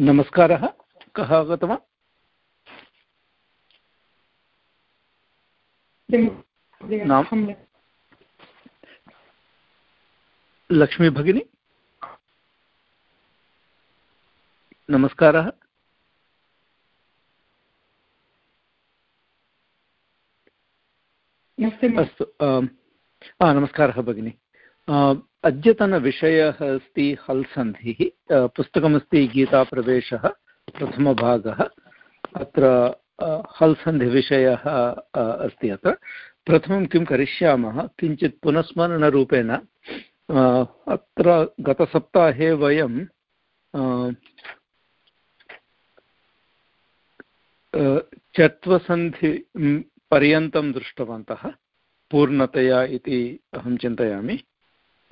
नमस्कारः। कः आगतवान्? लक्ष्मी भगिनी नमस्कारः। अस्तु नमस्कारः भगिनि। अद्यतनविषयः अस्ति हल् सन्धिः पुस्तकमस्ति गीताप्रवेशः, प्रथमभागः, अत्र हल् सन्धिविषयः अस्ति अत्र। प्रथमं किं करिष्यामः, किञ्चित् पुनस्मरणरूपेण अत्र गतसप्ताहे वयं चत्वसन्धि पर्यन्तं दृष्टवन्तः, पूर्णतया इति अहं चिन्तयामि।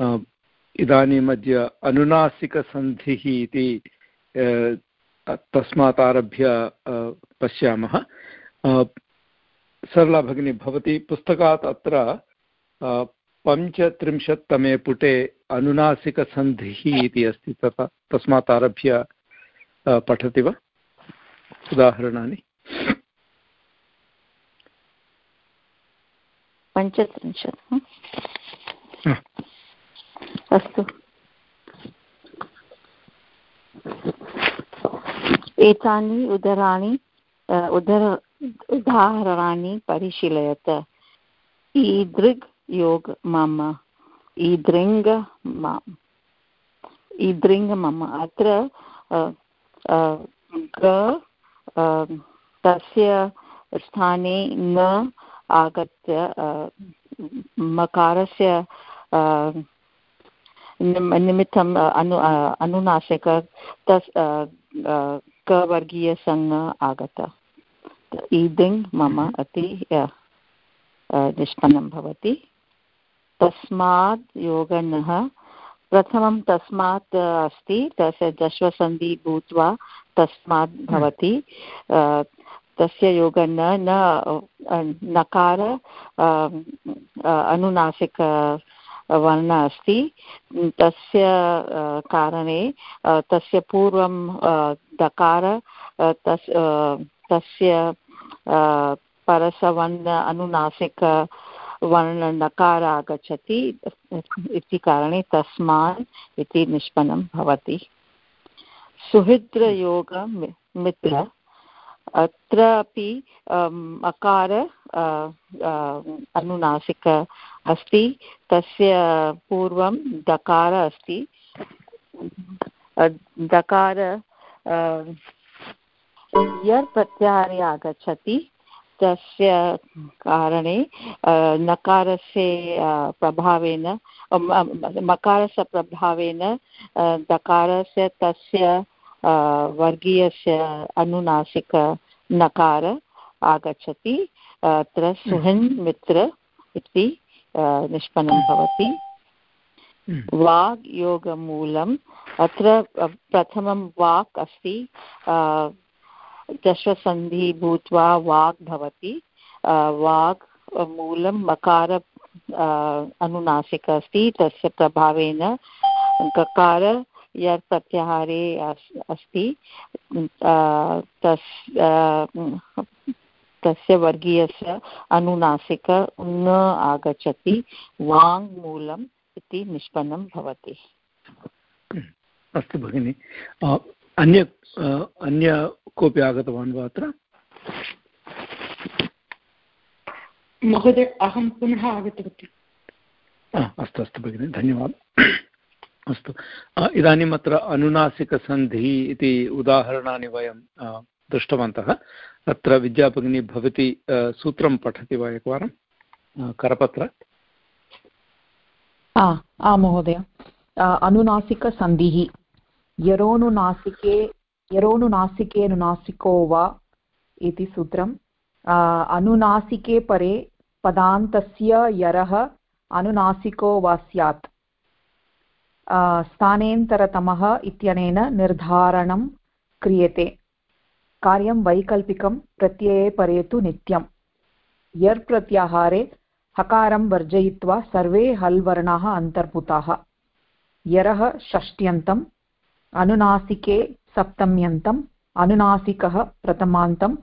इदानीम् अद्य अनुनासिकसन्धिः इति तस्मात् आरभ्य पश्यामः। सरला भगिनी भवती पुस्तकात् अत्र पञ्चत्रिंशत्तमे पुटे अनुनासिकसन्धिः इति अस्ति तथा तस्मात् आरभ्य पठति वा? उदाहरणानि। पञ्चत्रिंशत् अस्तु। एतानि उदराणि उदर, उदाहरणानि परिशीलयत। ईदृग् योग मम, ईदृङ्ग ईदृङ्ग मम, अत्र ग तस्य स्थाने न आगत्य मकारस्य निमित्तम् अनु अनुनासिक तस् कवर्गीयसंज्ञ आगत। ईदिङ् मम अति निष्पन्नं भवति। तस्मात् योगनः प्रथमं तस्मात् अस्ति तस्य दशवसन्धि भूत्वा तस्मात् भवति। तस्य योगः न नकार अनुनासिक वर्ण अस्ति। तस्य कारणे तस्य पूर्वं दकार तस् तस्य परसवर्ण, अनुनासिक वर्णनकार आगच्छति। इति कारणे तस्मात् इति निष्पन्नं भवति। सुहृद्रयोग मित्र अत्रापि अकार अनुनासिक अस्ति, तस्य पूर्वं दकार अस्ति। दकार यर् प्रत्याहारे आगच्छति, तस्य कारणे नकारस्य प्रभावेन मकारस्य प्रभावेन दकारस्य, तस्य वर्गीयस्य अनुनासिक नकार आगच्छति। अत्र सुहन् मित्र इति निष्पन्नं भवति। हम्म। वाग् योगमूलम्। अत्र प्रथमं वाक् अस्ति। दशसन्धि भूत्वा वाक् भवति। वाक् मूलं मकार अनुनासिक अस्ति। तस्य प्रभावेन ककार यत् प्रत्याहारे अस्ति तस् तस्य वर्गीयस्य अनुनासिक न आगच्छति वाङ्मूलम् इति निष्पन्नं भवति। अस्तु भगिनि। अन्य अन्य कोऽपि आगतवान् वा अत्र? महोदय अहं पुनः आगतवती। अस्तु अस्तु भगिनि धन्यवादः। अस्तु। इदानीम् अत्र अनुनासिकसन्धिः इति उदाहरणानि वयं दृष्टवन्तः। अत्र विद्याभगिनी भवती सूत्रं पठति वा एकवारं? करपत्र? महोदय। अनुनासिकसन्धिः। यरोनुनासिके यरोनुनासिकेनुनासिको वा इति सूत्रम्। अनुनासिके परे पदान्तस्य यरः अनुनासिको वा स्यात्। स्थानेन्तरतमः इत्यनेन निर्धारणं क्रियते। कार्यं वैकल्पिकं, प्रत्यये परे तु नित्यम् यर् प्रत्याहारे हकारं वर्जयित्वा सर्वे हल् वर्णाः अन्तर्भूताः। यरः षष्ट्यन्तम् अनुनासिके सप्तम्यन्तम् अनुनासिकः प्रथमान्तं,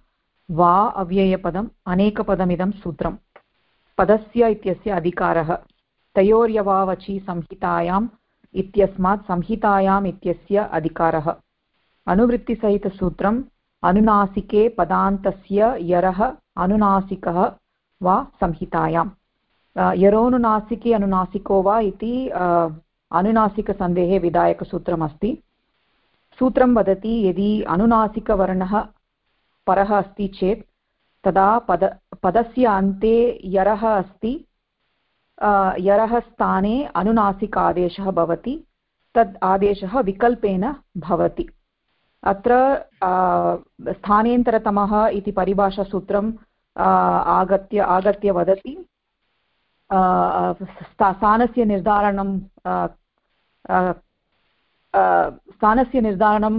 वा अव्ययपदम्, अनेकपदमिदं सूत्रम्। पदस्य इत्यस्य अधिकारः। तयोर्यवावचि संहितायाम् इत्यस्मात् संहितायाम् इत्यस्य अधिकारः। अनुवृत्तिसहितसूत्रम् अनुनासिके पदान्तस्य यरः अनुनासिकः वा संहितायाम्। यरोनुनासिके अनुनासिको वा इति अनुनासिकसन्धेः विधायकसूत्रमस्ति। सूत्रं वदति, यदि अनुनासिकवर्णः परः अस्ति चेत्, तदा पद, पदस्य अन्ते यरः अस्ति यरः स्थाने अनुनासिक आदेशः भवति, तद् आदेशः विकल्पेन भवति। अत्र स्थानेन्तरतमः इति परिभाषासूत्रम् आगत्य आगत्य वदति। स्थानस्य निर्धारणं स्थानस्य निर्धारणं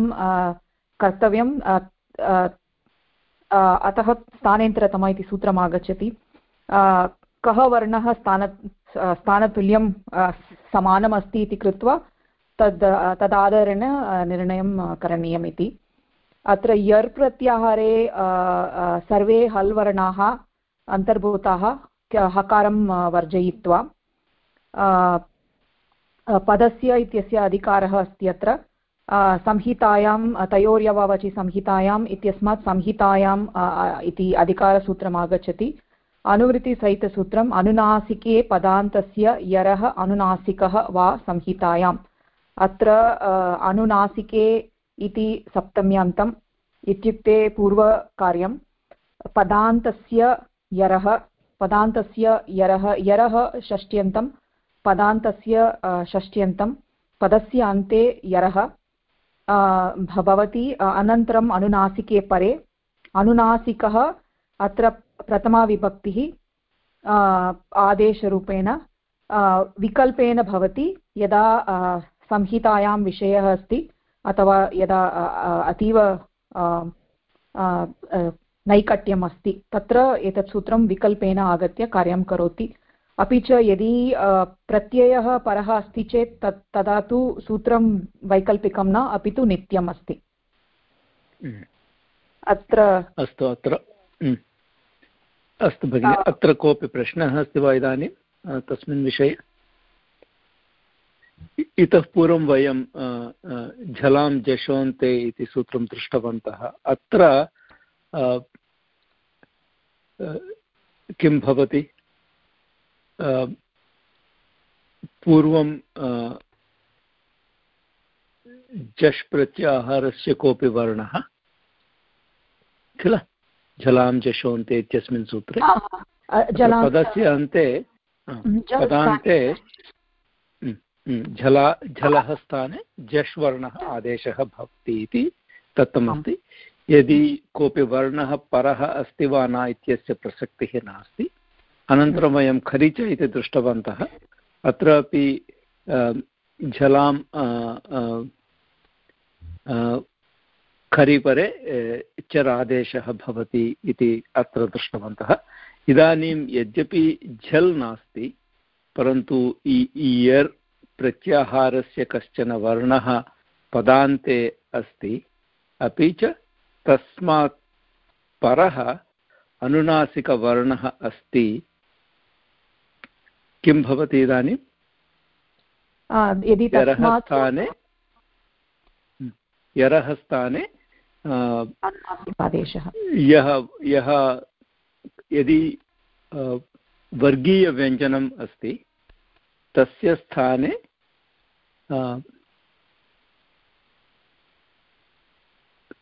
कर्तव्यं अतः स्थानेन्तरतम इति सूत्रम् आगच्छति कः वर्णः स्थान, स्थानतुल्यं समानम् अस्ति इति कृत्वा तद् तदाधारेण निर्णयं करणीयम् इति। अत्र यर् प्रत्याहारे सर्वे हल् वर्णाः अन्तर्भूताः हकारं वर्जयित्वा पदस्य इत्यस्य अधिकारः अस्ति अत्र। संहितायां तयोर्यवावचि संहितायाम् इत्यस्मात् संहितायाम् इति अधिकारसूत्रम् आगच्छति अनुवृत्तिसहितसूत्रम् अनुनासिके पदान्तस्य यरः अनुनासिकः वा संहितायाम् अत्र अनुनासिके इति सप्तम्यन्तम् इत्युक्ते पूर्वकार्यं पदान्तस्य यरः पदान्तस्य यरः यरः षष्ट्यन्तं पदान्तस्य षष्ट्यन्तं पदस्य अन्ते यरः भवति अनन्तरम् अनुनासिके परे अनुनासिकः अत्र प्रथमाविभक्तिः आदेशरूपेण विकल्पेन भवति यदा संहितायां विषयः अस्ति अथवा यदा अतीव नैकट्यम् अस्ति तत्र एतत् सूत्रं विकल्पेन आगत्य कार्यं करोति अपि च यदि प्रत्ययः परः अस्ति चेत् तत् तदा तु सूत्रं वैकल्पिकं न अपि तु नित्यम् अस्ति हम्म। अत्र अस्तु अत्र हम्म। अस्तु भगिनि अत्र कोऽपि प्रश्नः अस्ति वा इदानीं? तस्मिन् विषये? इतः पूर्वं वयं झलां जशोन्ते इति सूत्रं दृष्टवन्तः। अत्र किं भवति? पूर्वं जश् प्रत्याहारस्य कोऽपि वर्णः? किल? जलां जशोन्ते इत्यस्मिन् सूत्रे। पदस्य अन्ते पदान्ते झला झलः स्थाने जश् वर्णः आदेशः भवति इति दत्तमस्ति यदि कोऽपि वर्णः परः अस्ति वा न इत्यस्य प्रसक्तिः नास्ति अनन्तरं वयं खरिच इति दृष्टवन्तः। अत्रापि झलां खरिपरे चर् आदेशः भवति इति अत्र दृष्टवन्तः। इदानीं यद्यपि झल् नास्ति परन्तु इयर् प्रत्याहारस्य कश्चन वर्णः पदान्ते अस्ति अपि च तस्मात् परः अनुनासिकवर्णः अस्ति। किं भवति इदानीं? यरः स्थाने यरः स्थाने यः यः यदि वर्गीयव्यञ्जनम् अस्ति तस्य स्थाने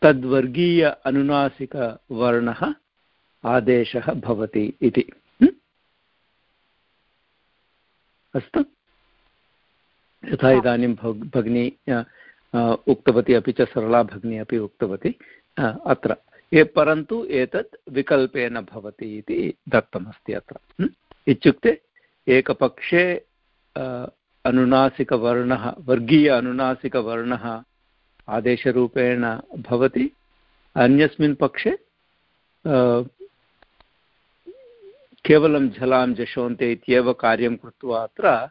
तद्वर्गीय अनुनासिकवर्णः आदेशः भवति इति। अस्तु। यथा इदानीं भग् भगिनी उक्तवती अपि च सरला भगिनी अपि उक्तवती अत्र। परन्तु एतत् विकल्पेन भवति इति दत्तमस्ति अत्र। इत्युक्ते एकपक्षे अनुनासिकवर्णः, वर्गीय अनुनासिकवर्णः आदेशरूपेण भवति, अन्यस्मिन् पक्षे केवलं झलां जशोन्ते इत्येव कार्यं कृत्वा अत्र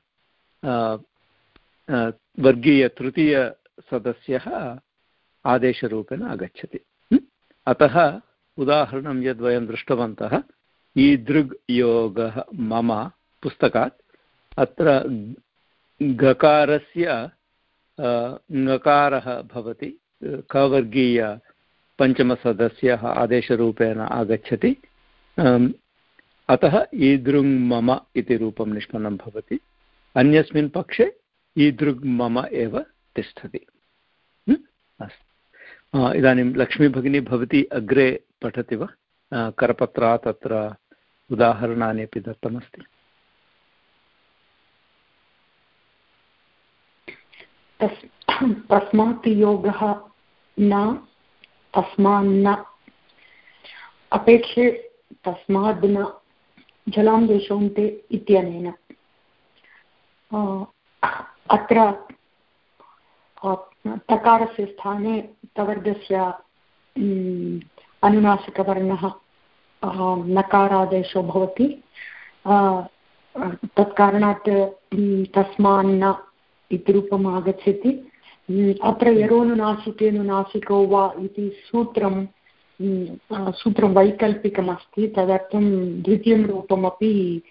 वर्गीयतृतीयसदस्यः आदेशरूपेण आगच्छति। अतः उदाहरणं यद् वयं दृष्टवन्तः ईदृग् योगः मम पुस्तकात्, अत्र गकारस्य ङकारः भवति, कवर्गीय पञ्चमसदस्यः आदेशरूपेण आगच्छति। अतः ईदृङ् मम इति रूपं निष्पन्नं भवति। अन्यस्मिन् पक्षे ईदृग् मम एव तिष्ठति। अस्तु। इदानीं लक्ष्मीभगिनी भवती अग्रे पठति वा? करपत्रात् अत्र उदाहरणानि अपि दत्तमस्ति। तस्मात् योगः न तस्मान्न अपेक्षे तस्माद् न, जलां देशोन्ते इत्यनेन। अत्र तकारस्य स्थाने तवर्गस्य अनुनासिकवर्णः नकारादेशो भवति। तत्कारणात् तस्मान्न इति रूपम् आगच्छति। अत्र यरोनुनासिकेनुनासिको वा इति सूत्रं सूत्रं वैकल्पिकमस्ति। तदर्थं द्वितीयं रूपमपि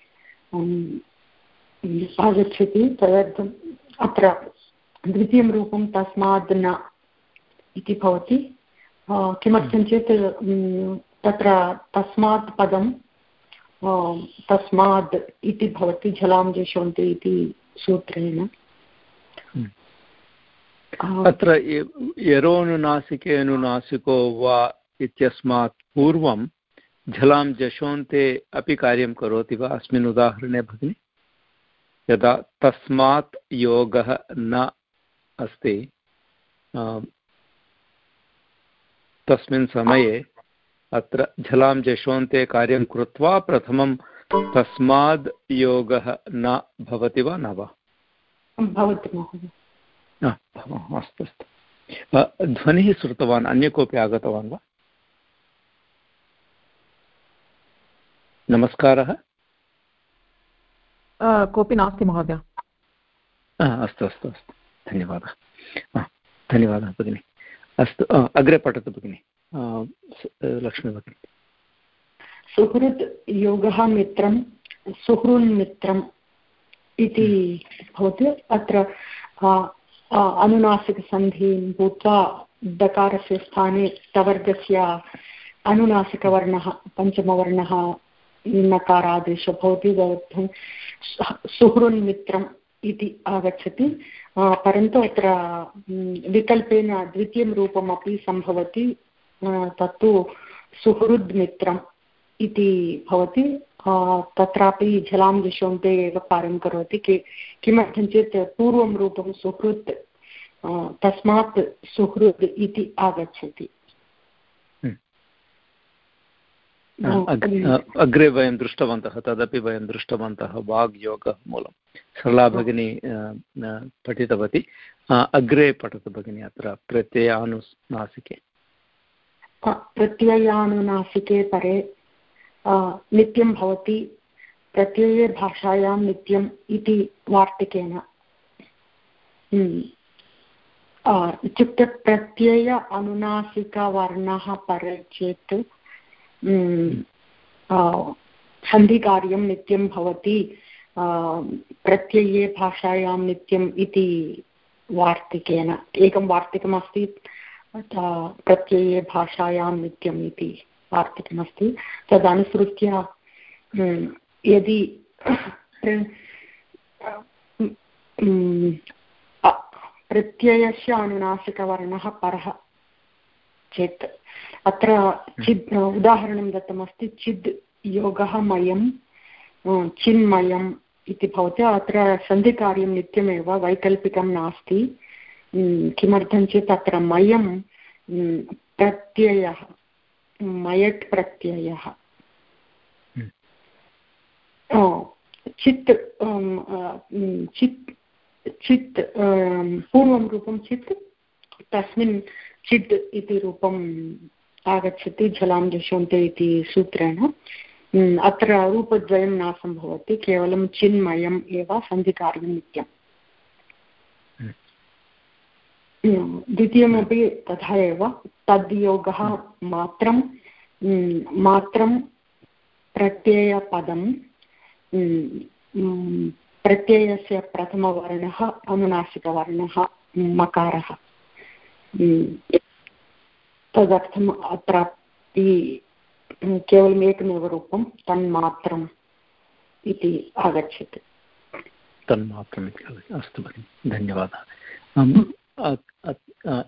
आगच्छति। तदर्थम् अत्र द्वितीयं रूपं तस्मात् न इति भवति। किमर्थं चेत् तत्र तस्मात् पदं तस्मात् इति भवति जलां जशोन्ति इति सूत्रेण। अत्र यरोनुनासिकेऽनुनासिको वा इत्यस्मात् पूर्वं झलां जशोन्ते अपि कार्यं करोति वा? अस्मिन् उदाहरणे भगिनि। यदा तस्मात् योगः न अस्ति। तस्मिन् समये अत्र झलां जशोन्ते कार्यं कृत्वा प्रथमं तस्माद् योगः न भवति वा न वा? भवति अस्तु अस्तु। ध्वनिः श्रुतवान् अन्य कोऽपि आगतवान् वा? नमस्कारः। कोऽपि नास्ति महोदय। अस्तु अस्तु अस्तु। धन्यवादः धन्यवादः भगिनि अस्तु अग्रे पठतु भगिनि लक्ष्मी भगिनि सुहृत् योगः मित्रं सुहृन्मित्रम् इति भवति अत्र अनुनासिकसन्धिं भूत्वा दकारस्य स्थाने तवर्गस्य अनुनासिकवर्णः पञ्चमवर्णः नकारादेशो भवति सुहृन्मित्रम् इति आगच्छति परन्तु अत्र विकल्पेन द्वितीयं रूपमपि सम्भवति तत्तु सुहृद्मित्रम् इति भवति तत्रापि जलां दिशोन्ते एव कार्यं करोति, कि, किमर्थं चेत् पूर्वं रूपं सुहृत् तस्मात् सुहृद् इति आगच्छति। अग्रे वयं दृष्टवन्तः तदपि वयं दृष्टवन्तः वाग्योगः मूलं सरला भगिनी पठितवती। अग्रे पठतु भगिनी अत्र प्रत्ययानुनासिके। प्रत्ययानुनासिके परे नित्यं भवति प्रत्यये भाषायां नित्यम् इति वार्तिकेन। इत्युक्ते प्रत्यय अनुनासिकवर्णः परे चेत् सन्धिकार्यं नित्यं भवति प्रत्यये भाषायां नित्यम् इति वार्तिकेन, एकं वार्तिकमस्ति प्रत्यये भाषायां नित्यम् इति वार्तिकमस्ति, तदनुसृत्य यदि प्रत्ययस्य अनुनासिकवर्णः परः चेत्। अत्र चिद् उदाहरणं दत्तमस्ति चिद् योगः मयं चिन्मयम् इति भवति। अत्र सन्धिकार्यं नित्यमेव वैकल्पिकं नास्ति। किमर्थं चेत् अत्र मयं प्रत्ययः मयट् प्रत्ययः। चित् चित् चित् पूर्वं रूपं चित् तस्मिन् चित् इति रूपम् आगच्छति जलां दृश्यन्ते इति सूत्रेण। अत्र रूपद्वयं न सम्भवति केवलं चिन्मयम् एव सन्धिकार्यं नित्यम्। द्वितीयमपि तथा एव तद्योगः मात्रं मात्रं प्रत्ययपदं प्रत्ययस्य प्रथमवर्णः अनुनासिकवर्णः मकारः। तदर्थम् अत्रापि केवलम् एकमेव रूपं तन्मात्रम् इति आगच्छति। तन्मात्रम् इति अस्तु भगिनि धन्यवादः।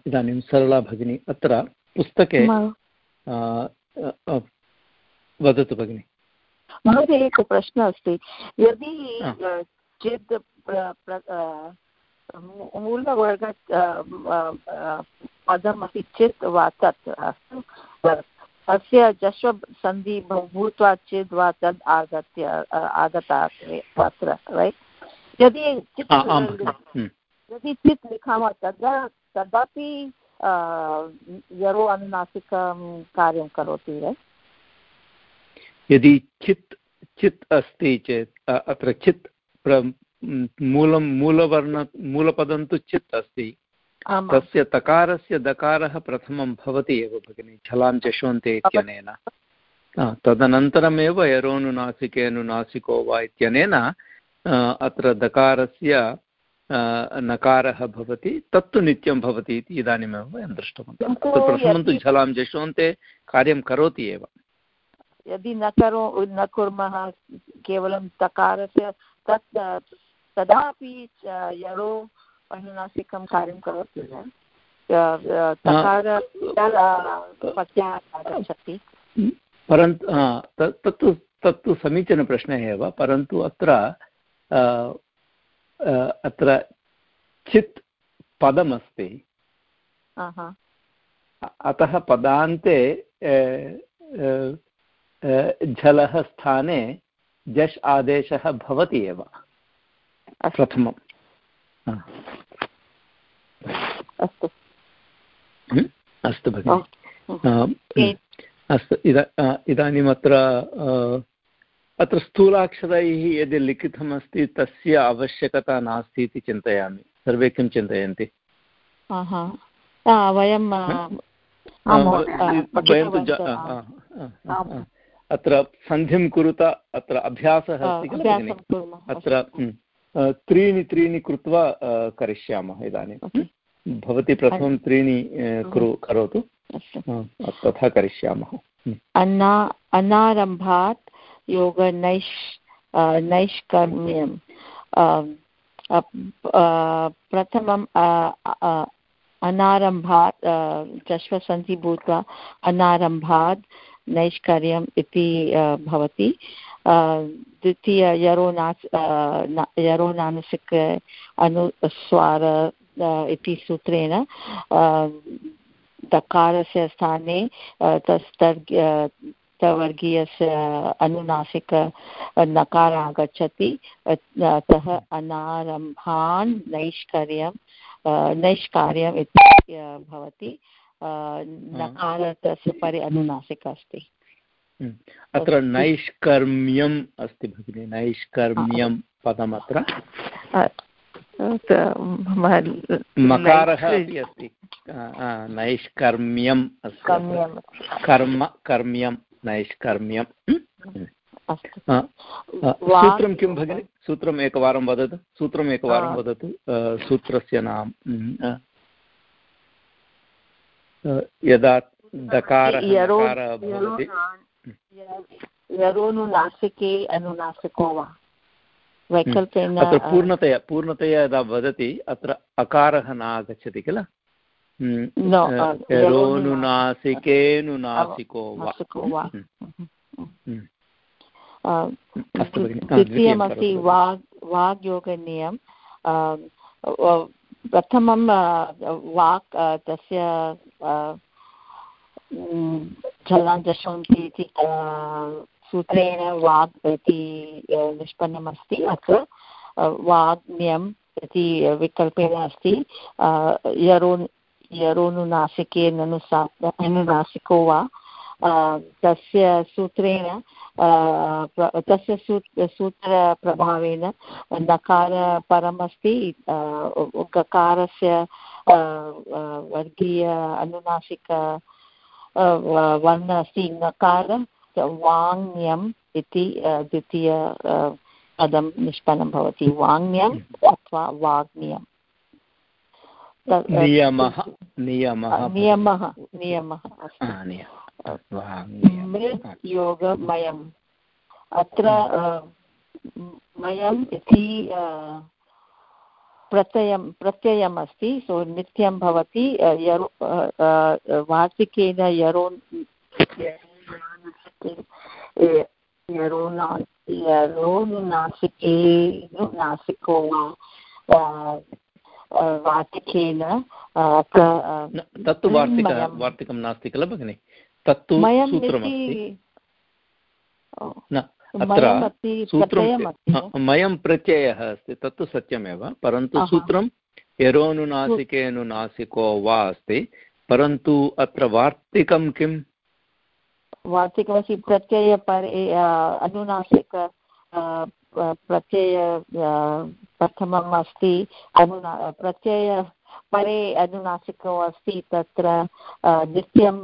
इदानीं सरला भगिनी अत्र पुस्तके वदतु भगिनि। महोदय एकः प्रश्नः अस्ति यदि चेत् मूलवर्ग पदमपि चेत् वा तत् अस्तु। तस्य जश्व सन्धि भूत्वा चेत् वा तद् आगत्य आगता अत्र रैट् यदि यदि चित् लिखामः तदा तदापि यरो अनुनासिकं कार्यं करोति यदि चित् चित् अस्ति चेत् अत्र चित् मूलं मूलवर्ण मूलपदं तु चित् अस्ति। तस्य तकारस्य दकारः प्रथमं भवति एव भगिनि छलां चषोन्ते इत्यनेन। तदनन्तरमेव यरोनुनासिकेनुनासिको वा इत्यनेन अत्र दकारस्य नकारः भवति तत्तु नित्यं भवति इति इदानीमेव वयं दृष्टवन्तः। प्रथमं तु झलां जशोन्ते कार्यं करोति एव। यदि न करो न कुर्मः केवलं तकारस्य तत् तदापि यरो अनुनासिकं कार्यं करोति आगच्छति। परन्तु तत्तु तत्तु समीचीनप्रश्नः एव परन्तु अत्र अत्र चित् पदमस्ति। अतः पदान्ते झलः स्थाने जश् आदेशः भवति एव। प्रथमम्। अस्तु। अस्तु भगिनि। अस्तु। इदा इदानीम् अत्र अत्र स्थूलाक्षरैः यदि लिखितमस्ति तस्य आवश्यकता नास्ति इति चिन्तयामि। सर्वे किं चिन्तयन्ति? वयं वयं तु अत्र सन्धिं कुरुत अत्र अभ्यासः अस्ति किल अत्र त्रीणि त्रीणि कृत्वा करिष्यामः इदानीं। भवती प्रथमं त्रीणि करोतु। तथा करिष्यामः। अन्ना अनारम्भात् योगनैष् नैष्कर्म्यं प्रथमम् अनारम्भात् चष्वसन्धि भूत्वा अनारम्भात् नैष्कर्यम् इति भवति। द्वितीय यरोनास् यरोनानसिक अनुस्वार इति सूत्रेण दकारस्य स्थाने तस्तर् वर्गीयस्य अनुनासिक नकार आगच्छति अतः अनारम्भान् नैष्कर्यं नैष्कार्यम् इति भवति नकार तस्य उपरि अनुनासिक अस्ति अत्र नैष्कर्म्यम् अस्ति भगिनि नैष्कर्म्यं पदमत्र। मकारः अपि अस्ति। नैष्कर्म्यम् अस्ति कर्म कर्म्यं नैष्कर्म्यं। सूत्रं किं भगिनि? सूत्रम् एकवारं वदतु। सूत्रम् एकवारं वदतु। सूत्रस्य नाम। यदा दकारः भवति यरोनुनासिके अनुनासिको वा? वैकल्पेन अत्र पूर्णतया पूर्णतया यदा वदति अत्र अकारः न आगच्छति किल रोनुनासिकेनुनासिको वा? द्वितीयमस्ति वाग् वाग्योगनियम। प्रथमं वाक् तस्य जलाञ्जशन्ति इति सूत्रेण वाग् इति निष्पन्नमस्ति अत्र वाग्म्यम् इति विकल्पेन अस्ति यरोन्, यरोनुनासिके ननुसा अनुनासिको वा तस्य सूत्रेण तस्य सूत्र सूत्रप्रभावेन नकार परमस्ति गकारस्य वर्गीय अनुनासिक वर्ण अस्ति नकार वाङ्यम् इति द्वितीय पदं निष्पन्नं भवति वाङ्यम् अथवा वाग्म्यम् नियमः नियमः नियमः नियमः मृत् योगमयम् अत्र मयम् इति प्रत्ययं प्रत्ययम् अस्ति सो नित्यं भवति यरो वार्तिकेन यरो नासिको वा वार्तिकेन तत्तु वार्तिक वार्तिकं नास्ति किल भगिनि? तत्तु सूत्रमस्ति। अत्र सूत्रं मयं प्रत्ययः अस्ति तत्तु सत्यमेव परन्तु सूत्रं यरोनुनासिकेनुनासिको वा अस्ति परन्तु अत्र वार्तिकं किम्? वार्तिकमस्ति प्रत्यय परे अनुनासिक प्रत्यय प्रथमम् अस्ति अनुना प्रत्यय परे अनुनासिको अस्ति तत्र नित्यं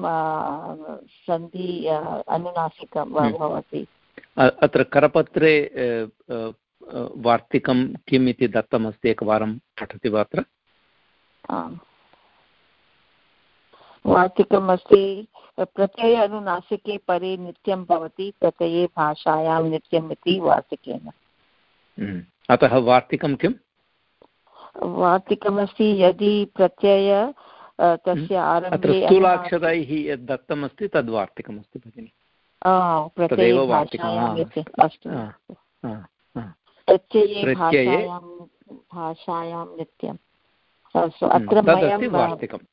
सन्धि अनुनासिकं हम्म। भवति। अत्र करपत्रे वार्तिकं किम् इति दत्तमस्ति एकवारं पठति वा अत्र? वार्तिकम् अस्ति प्रत्यय अनुनासिके परे नित्यं भवति प्रत्यये भाषायां नित्यम् इति वार्तिकेन। हम्म। अतः वार्तिकं किम्? वार्तिकमस्ति यदि प्रत्यय तस्य हम्म। आरम्भे स्थूलाक्षरैः यद् दत्तमस्ति तद् वार्तिकमस्ति भगिनि। प्रत्यये भाषायां नित्यम् अत्र वार्तिकम्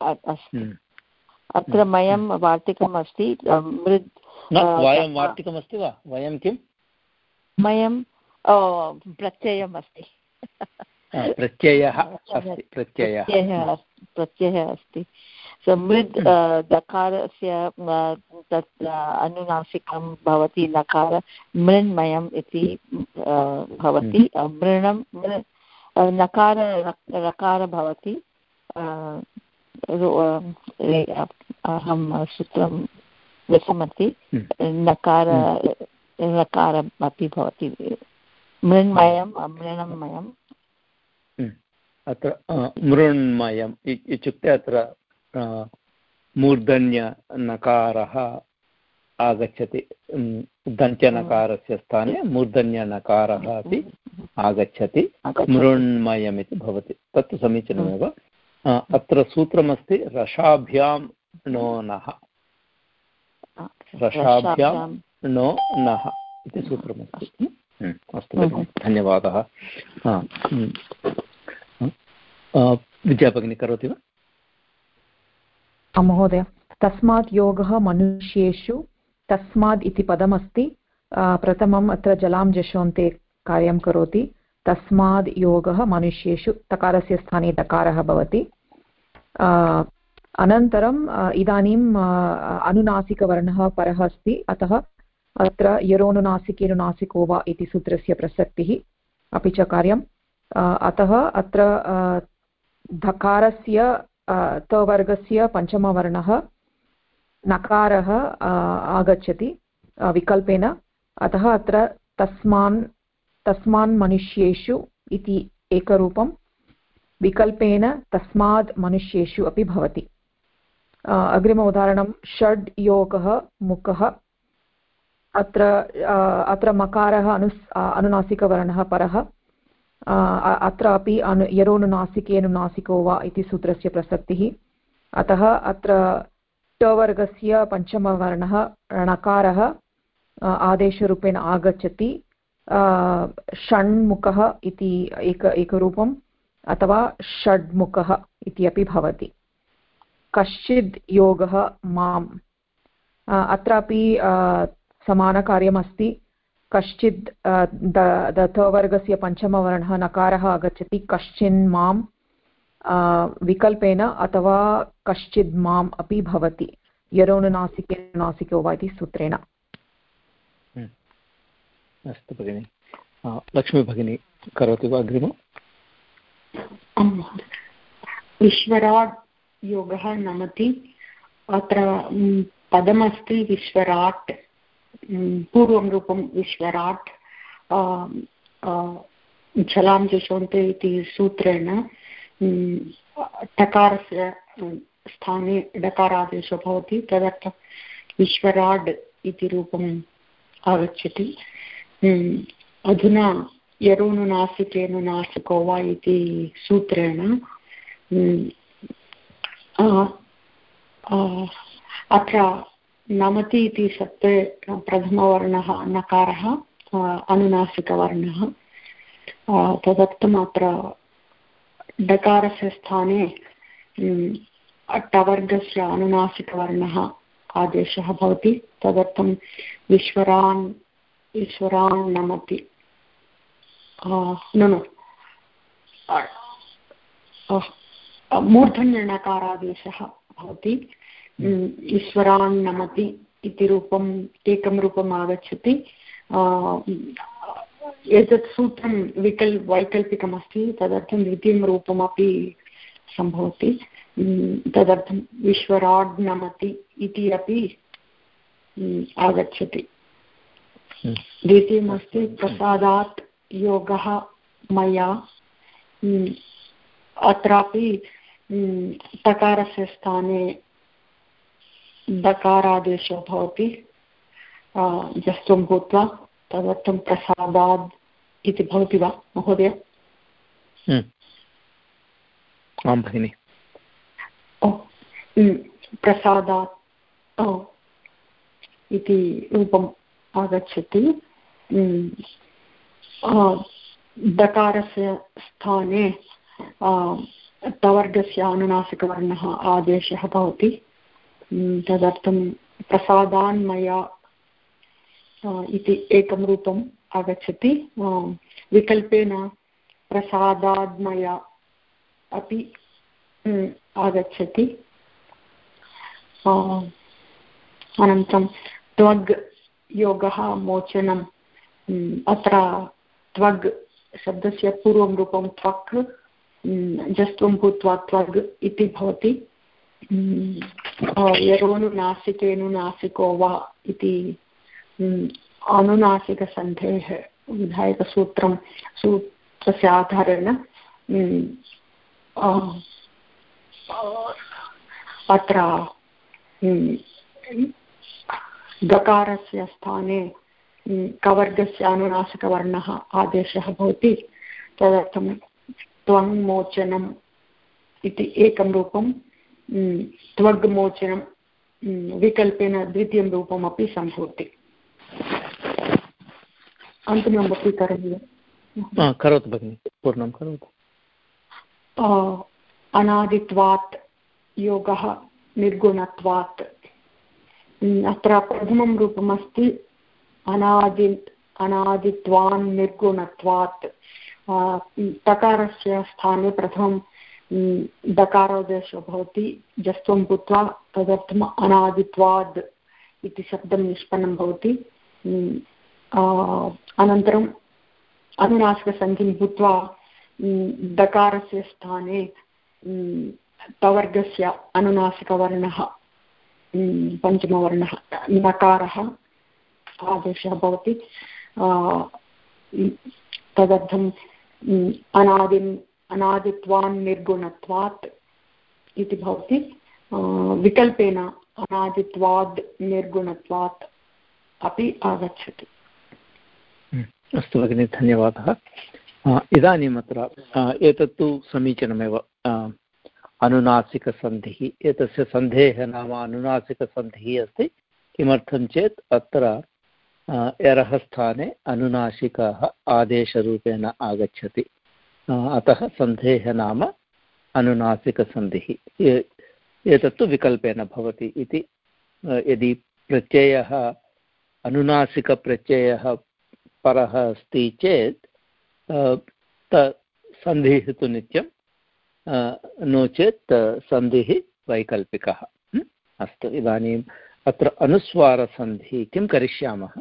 अस्ति अत्र मयं वार्तिकम् अस्ति मृद् वयं वार्तिकमस्ति वा वयं किं मयं प्रत्ययम् अस्ति प्रत्ययः अस्ति प्रत्ययः प्रत्ययः अस्ति मृद् दकारस्य तत् अनुनासिकं भवति नकार मृण्मयम् इति भवति मृणं नकार रकार भवति अहं सूत्रं विस्मृति नकार नकारम् अपि भवति मृण्मयं मृणमयं अत्र मृण्मयम् इत्युक्ते अत्र मूर्धन्यनकारः आगच्छति दन्त्यनकारस्य स्थाने मूर्धन्यनकारः अपि आगच्छति मृण्मयमिति भवति। तत्तु समीचीनमेव। अत्र सूत्रमस्ति रसाभ्यां नो नः। रसाभ्यां नो नः इति सूत्रमस्ति। अस्तु। धन्यवादः। विद्याभगिनी करोति वा? महोदय तस्मात् योगः मनुष्येषु, तस्माद् इति पदमस्ति प्रथमम् अत्र जलां जशोन्ते कार्यं करोति, तस्माद् योगः मनुष्येषु तकारस्य स्थाने दकारः भवति। अनन्तरम् इदानीम् अनुनासिकवर्णः परः अस्ति, अतः अत्र यरोनुनासिकेनुनासिको वा इति सूत्रस्य प्रसक्तिः अपि च कार्यम्। अतः अत्र धकारस्य तवर्गस्य पञ्चमवर्णः, नकारः आगच्छति विकल्पेन। अतः अत्र तस्मान् तस्मान् मनुष्येषु इति एकरूपं विकल्पेन तस्मात् मनुष्येषु अपि भवति। अग्रिम उदाहरणं, षड् योगः, मुखः। अत्र अत्र मकारः अनु अनुनासिकवर्णः, परः। अत्रापि अनु यरोनुनासिकेनुनासिको वा इति सूत्रस्य प्रसक्तिः। अतः अत्र टवर्गस्य पञ्चमवर्णः णकारः आदेशरूपेण आगच्छति। षण्मुखः इति एक, एकरूपम्, अथवा षड्मुखः इति अपि भवति। कश्चिद् योगः माम्। अत्रापि समानकार्यमस्ति। कश्चित् दथवर्गस्य पञ्चमवर्णः नकारः आगच्छति कश्चिन् माँ विकल्पेन अथवा कश्चित् माम् अपि भवति। यरोनुनासिके नासिको वा इति सूत्रेण। हम्म। अस्तु भगिनि। लक्ष्मी भगिनी करोति वा अग्रिमम्? विश्वराट् योगः नमति। अत्र पदमस्ति विश्वराट्। पूर्वं रूपं विश्वराट् झलां जशोन्ते इति सूत्रेण टकारस्य स्थाने डकारादेशो भवति तदर्थं विश्वराड् इति रूपम् आगच्छति। अधुना यरोनुनासिकेनुनासिको वा इति सूत्रेण अत्र नमति इति सत्त्वे प्रथमवर्णः नकारः अनुनासिकवर्णः। तदर्थम् अत्र डकारस्य स्थाने टवर्गस्य अनुनासिकवर्णः आदेशः भवति। तदर्थं विश्वरान् ईश्वरान् नमति। न मूर्धन्यणकारादेशः भवति। ईश्वरान् नमति इति रूपम् एकं रूपम् आगच्छति। एतत् सूत्रं विकल् वैकल्पिकमस्ति तदर्थं द्वितीयं रूपमपि सम्भवति। तदर्थं विश्वराड् नमति इति अपि आगच्छति। द्वितीयमस्ति प्रसादात् योगः मया। अत्रापि तकारस्य स्थाने दकारादेशो भवति। जस्त्वं भूत्वा तदर्थं प्रसादात् इति भवति वा महोदय? आं भगिनि। ओ प्रसादात् ओ इति रूपम् आगच्छति। दकारस्य स्थाने तवर्गस्य अनुनासिकवर्णः आदेशः भवति। तदर्थं प्रसादान्मया इति एकं रूपम् आगच्छति। विकल्पेन प्रसादाद्मया अपि आगच्छति। अनन्तरं त्वग् योगः मोचनम् अत्र त्वग् शब्दस्य पूर्वं रूपं त्वक् जस्त्वं भूत्वा त्वग् इति भवति। यरोनुनासिकेनुनासिको वा इति अनुनासिकसन्धेः विधायकसूत्रं, सूत्रस्य आधारेण अत्र गकारस्य स्थाने कवर्गस्य अनुनासिकवर्णः आदेशः भवति। तदर्थं त्वङ्मोचनम् इति एकं रूपं त्वग्मोचनं विकल्पेन द्वितीयं रूपमपि सम्भवति अन्तमिमपि करणीयं करोतु भगिनि पूर्णं करोतु अनादित्वात् योगः निर्गुणत्वात् अत्र प्रथमं रूपमस्ति अनादि अनादित्वान् निर्गुणत्वात् तकारस्य स्थाने प्रथमं दकारोदेशो भवति, जस्त्वं भूत्वा तदर्थम् अनादित्वाद् इति शब्दं निष्पन्नं भवति। अनन्तरम् अनुनासिकसन्धिं भूत्वा दकारस्य स्थाने तवर्गस्य अनुनासिकवर्णः पञ्चमवर्णः नकारः आदेशः भवति। तदर्थम् अनादिम् अनादित्वान् निर्गुणत्वात् इति भवति। विकल्पेन अनादित्वाद् निर्गुणत्वात् अपि आगच्छति। अस्तु भगिनि, धन्यवादः। इदानीम् अत्र एतत्तु समीचीनमेव। अनुनासिकसन्धिः, एतस्य सन्धेः नाम अनुनासिकसन्धिः अस्ति। किमर्थं चेत् अत्र यरः स्थाने अनुनासिकः आदेशरूपेण आगच्छति। अतः सन्धेः नाम अनुनासिकसन्धिः। एतत्तु विकल्पेन भवति इति यदि प्रत्ययः अनुनासिकप्रत्ययः परः अस्ति चेत् सन्धिः तु नित्यं नो चेत् सन्धिः वैकल्पिकः। अस्तु इदानीम् अत्र अनुस्वारसन्धिः किं करिष्यामः?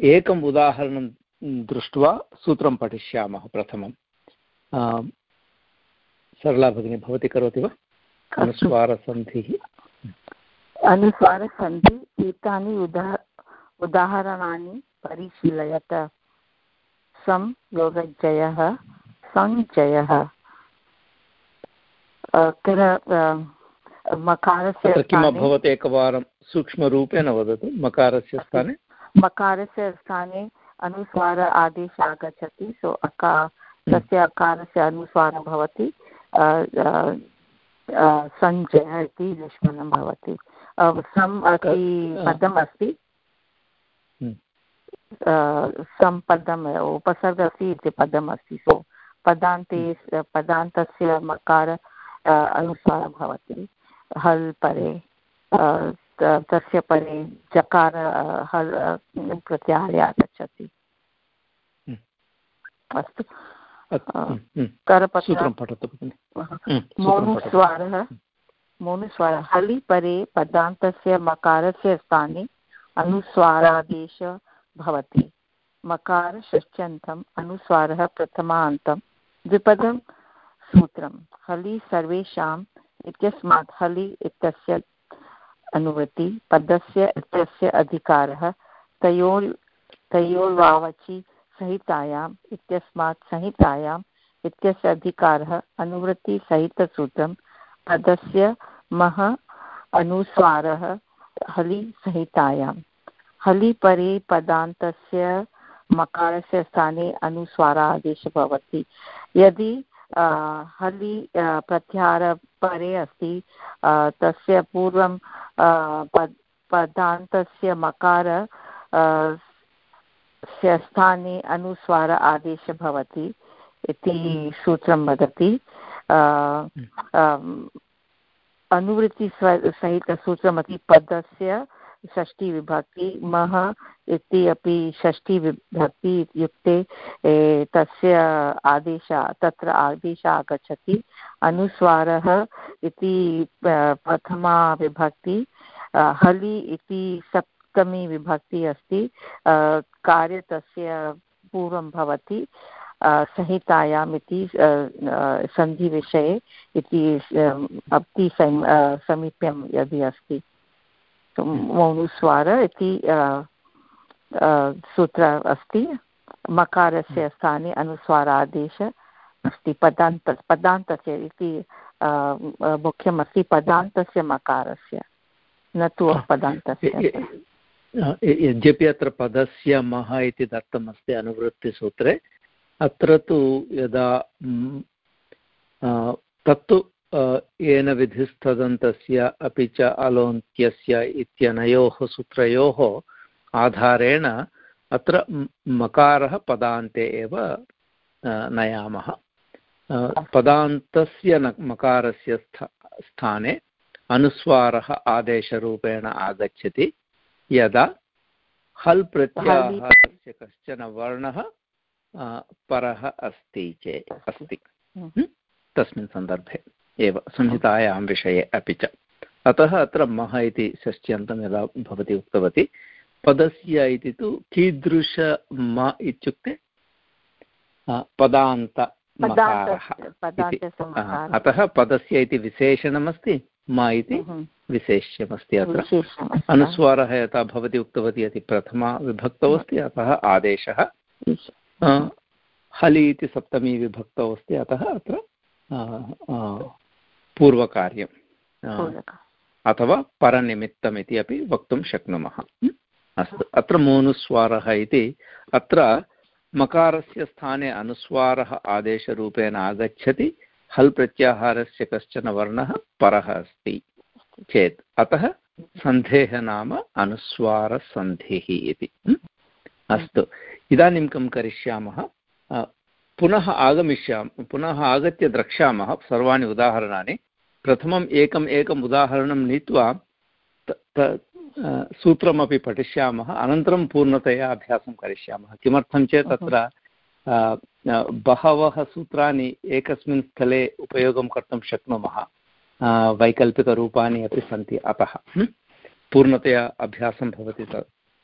एकम् उदाहरणं दृष्ट्वा सूत्रं पठिष्यामः प्रथमं सरला भगिनी भवती करोति वा? अनुस्वारसन्धिः। अनुस्वारसन्धि एतानि उदा उदाहरणानि परिशीलयत। सं योगजयः मकारस्य किम् अभवत् एकवारं? सूक्ष्मरूपेण वदतु मकारस्य स्थाने। मकारस्य स्थाने अनुस्वार आदेश आगच्छति सो अका तस्य अकारस्य अनुस्वारः भवति सञ्चय इति निष्पन्नं भवति। सम् इति पदम् अस्ति। सम्पदम् उपसर्ग अस्ति इति पदम् अस्ति सो पदान्ते पदान्तस्य मकार अनुसारः भवति। हल् परे तस्य परे चकार प्रत्याहारे आगच्छति। अस्तु। मोनुस्वारः मोनुस्वारः हलि परे पदान्तस्य मकारस्य स्थाने अनुस्वारादेश भवति। मकार षष्ठ्यन्तम् अनुस्वारः प्रथमान्तं। द्विपदं सूत्रं। हलि सर्वेषाम् इत्यस्मात् हलि इत्यस्य अनुवृत्ति, पदस्य इत्यस्य अधिकारः, तयोर्, तयोर्वावचि संहितायाम् इत्यस्मात् संहितायाम् इत्यस्य अधिकारः अनुवृत्तिसहितसूत्रं पदस्य मह अनुस्वारः, हलि संहितायां। हलि परे पदान्तस्य मकारस्य स्थाने अनुस्वारादेशः भवति। यदि हलि प्रत्याहार परे अस्ति। तस्य पूर्वं पद् पदान्तस्य मकार स्थाने अनुस्वार आदेशः भवति इति सूत्रं वदति। अनुवृत्तिसहितसूत्रमपि पदस्य षष्टिविभक्ति मह इति अपि षष्टिविभक्ति इत्युक्ते तस्य आदेशः, तत्र आदेशः आगच्छति। अनुस्वारः इति प्रथमा विभक्ति हलि इति सप्तमी विभक्ति अस्ति। कार्य तस्य पूर्वं भवति संहितायाम् इति सन्धिविषये इति अप्ति समीप्यं यदि अस्ति। मौनुस्वार इति सूत्र अस्ति। मकारस्य स्थाने अनुस्वारादेश अस्ति। पदान्त पदान्तस्य इति मुख्यमस्ति पदान्तस्य मकारस्य। न तु पदान्तस्य यद्यपि अत्र पदस्य मः इति दत्तमस्ति अनुवृत्तिसूत्रे अत्र तु यदा तत्तु येन विधिस्तदन्तस्य अपि च अलोन्त्यस्य इत्यनयोः सूत्रयोः आधारेण अत्र मकारः पदान्ते एव नयामः। पदान्तस्य न मकारस्य स्थाने अनुस्वारः आदेशरूपेण आगच्छति। यदा हल् प्रत्याहारस्य कश्चन वर्णः परः अस्ति चेत् अस्ति। तस्मिन् सन्दर्भे। एव संहितायां विषये अपि च। अतः अत्र मः इति षष्ट्यन्तं यदा भवती उक्तवती पदस्य इति तु कीदृश म इत्युक्ते? पदान्त अतः पदस्य इति विशेषणमस्ति म इति विशेष्यमस्ति अत्र। अनुस्वारः यथा भवती उक्तवती इति प्रथमा विभक्तौ अस्ति अतः आदेशः। हलि इति सप्तमी विभक्तौ अस्ति अतः अत्र पूर्वकार्यम्। अथवा परनिमित्तम् इति अपि वक्तुं शक्नुमः। अस्तु अत्र मोनुस्वारः इति। अत्र मकारस्य स्थाने अनुस्वारः आदेशरूपेण आगच्छति। हल् प्रत्याहारस्य कश्चन वर्णः परः अस्ति। चेत् अतः सन्धेः नाम अनुस्वारसन्धिः इति। अस्तु इदानीं किं करिष्यामः पुनः आगमिष्यामः पुनः आगत्य द्रक्ष्यामः सर्वाणि उदाहरणानि। प्रथमम् एकम् एकम् उदाहरणं नीत्वा सूत्रमपि पठिष्यामः अनन्तरं पूर्णतया अभ्यासं करिष्यामः। किमर्थं चेत् तत्र बहवः सूत्राणि एकस्मिन् स्थले उपयोगं कर्तुं शक्नुमः। वैकल्पिकरूपाणि अपि सन्ति अतः। पूर्णतया अभ्यासं भवति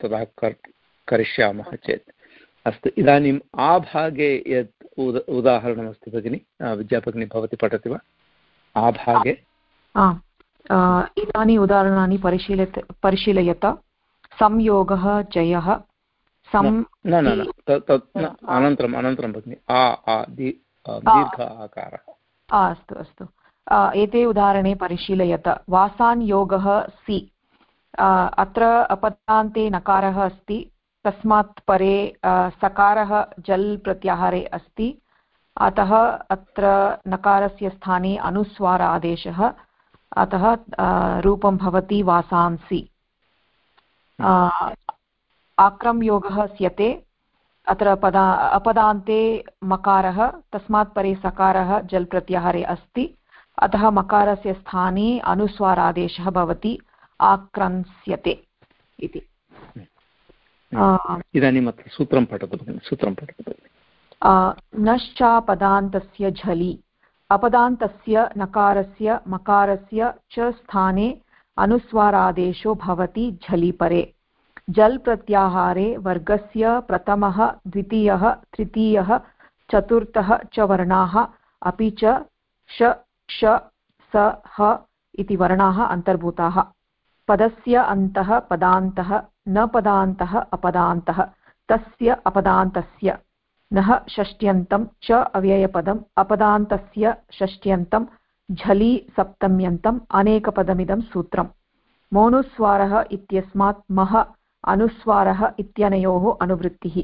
तदा करिष्यामः चेत्। अस्तु इदानीम् आभागे यत् उद उदाहरणमस्ति भगिनि विद्याभगिनी भवती पठति वा? आभागे। इतानि उदाहरणानि परिशीलयत परिशीलयत। संयोगः जयः। न न अनन्तरम् अनन्तरं भगिनि। आ आ दीर्घ आकारः। अस्तु अस्तु। एते उदाहरणे परिशीलयत। वासान् योगः सि। अत्र अपदान्ते नकारः अस्ति। तस्मात् परे सकारः जल् प्रत्याहारे अस्ति। अतः अत्र नकारस्य स्थाने अनुस्वार आदेशः अतः रूपं भवति वासांसि। आक्रमयोगः स्यते। अत्र पदा अपदान्ते मकारः तस्मात् परे सकारः जल् प्रत्याहारे अस्ति। अतः मकारस्य स्थाने अनुस्वारादेशः भवति आक्रंस्यते इति। इदानीम् अत्र सूत्रं पठतु सूत्रं पठतु नश्चापदान्तस्य झलि। अपदान्तस्य नकारस्य मकारस्य च स्थाने अनुस्वारादेशो भवति झलिपरे। जल् प्रत्याहारे वर्गस्य प्रथमः, द्वितीयः, तृतीयः, चतुर्थः च वर्णाः अपि च श, क्ष, स, ह इति वर्णाः अन्तर्भूताः। पदस्य अन्तः पदान्तः, न पदान्तः अपदान्तः, तस्य अपदान्तस्य। नः षष्ट्यन्तं च अव्ययपदम् अपदान्तस्य षष्ट्यन्तं झलि सप्तम्यन्तम् अनेकपदमिदं सूत्रम्। मोनुस्वारः इत्यस्मात् मह अनुस्वारः इत्यनयोः अनुवृत्तिः।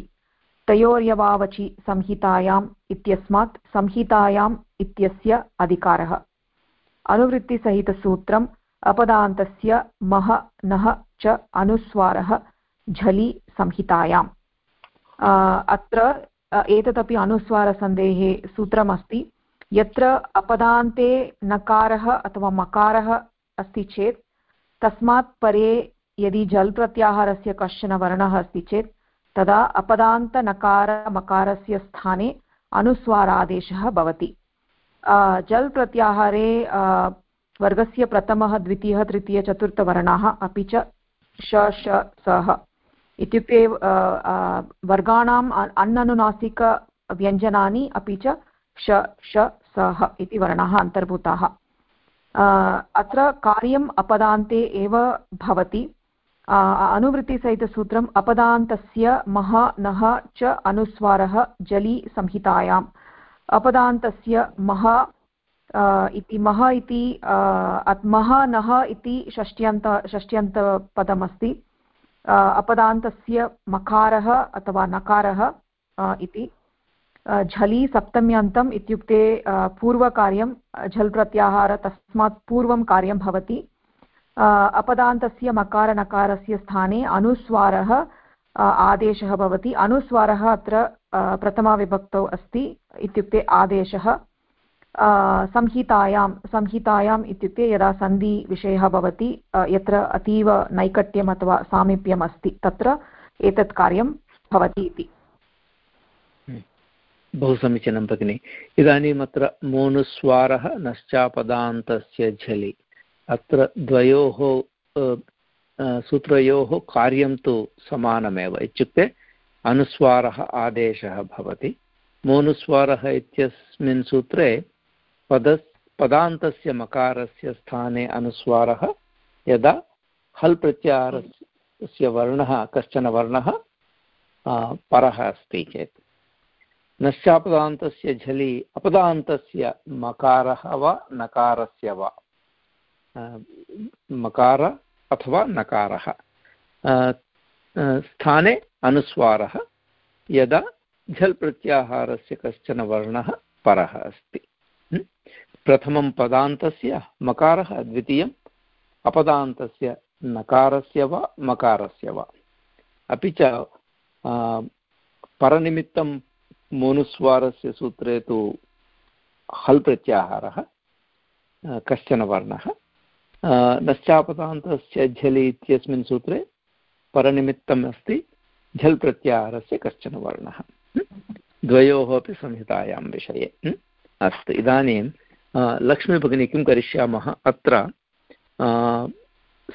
तयोर्यवावचि संहितायाम् इत्यस्मात् संहितायाम् इत्यस्य अधिकारः। अनुवृत्तिसहितसूत्रम् अपदान्तस्य मह नः च अनुस्वारः झलि संहितायाम्। अत्र एतदपि अनुस्वारसन्धेः सूत्रमस्ति। यत्र अपदान्ते नकारः अथवा मकारः अस्ति चेत्, तस्मात् परे यदि जल् प्रत्याहारस्य कश्चन वर्णः अस्ति चेत्, तदा अपदान्तनकारमकारस्य स्थाने अनुस्वारादेशः भवति। जल् प्रत्याहारे वर्गस्य प्रथमः, द्वितीयः, तृतीयः, चतुर्थवर्णाः अपि च श श, सः। इत्युक्ते वर्गाणाम् अन्ननुनासिकव्यञ्जनानि अपि च श श, सः इति वर्णाः अन्तर्भूताः। अत्र कार्यम् अपदान्ते एव भवति। अनुवृत्तिसहितसूत्रम् अपदान्तस्य मह नः च अनुस्वारः जलि संहितायाम्। अपदान्तस्य मह इति मह इति मह नः इति षष्ट्यन्त, षष्ट्यन्तपदमस्ति। अपदान्तस्य मकारः अथवा नकारः इति। झलि सप्तम्यन्तम् इत्युक्ते पूर्वकार्यं झल् प्रत्याहार तस्मात् पूर्वं कार्यं भवति। अपदान्तस्य मकारनकारस्य स्थाने अनुस्वारः आदेशः भवति। अनुस्वारः अत्र प्रथमाविभक्तौ अस्ति, इत्युक्ते आदेशः। संहितायां संहितायाम् इत्युक्ते यदा सन्धिविषयः भवति यत्र अतीव नैकट्यम् अथवा सामीप्यम् अस्ति, तत्र एतत् कार्यं भवति इति। हम्म। बहु समीचीनं भगिनि। इदानीम् अत्र मोनुस्वारः नश्चापदान्तस्य झलि। अत्र द्वयोः सूत्रयोः कार्यं तु समानमेव। इत्युक्ते अनुस्वारः आदेशः भवति। मोनुस्वारः इत्यस्मिन् सूत्रे पद, पदान्तस्य मकारस्य स्थाने अनुस्वारः, यदा हल् प्रत्याहारस्य वर्णः, कश्चन वर्णः परः अस्ति चेत्। नश्चापदान्तस्य झलि अपदान्तस्य मकारः वा नकारस्य वा? मकार अथवा नकारः। स्थाने अनुस्वारः, यदा झल् प्रत्याहारस्य कश्चन वर्णः परः अस्ति। प्रथमं पदान्तस्य मकारः, द्वितीयम् अपदान्तस्य नकारस्य वा, मकारस्य वा। अपि च परनिमित्तं मोनुस्वारस्य सूत्रे तु हल् प्रत्याहारः कश्चन वर्णः। नश्चापदान्तस्य झलि इत्यस्मिन् सूत्रे परनिमित्तम् अस्ति, झल् प्रत्याहारस्य कश्चन वर्णः। द्वयोः अपि संहितायां विषये। अस्तु. इदानीं लक्ष्मीभगिनी किं करिष्यामः? अत्र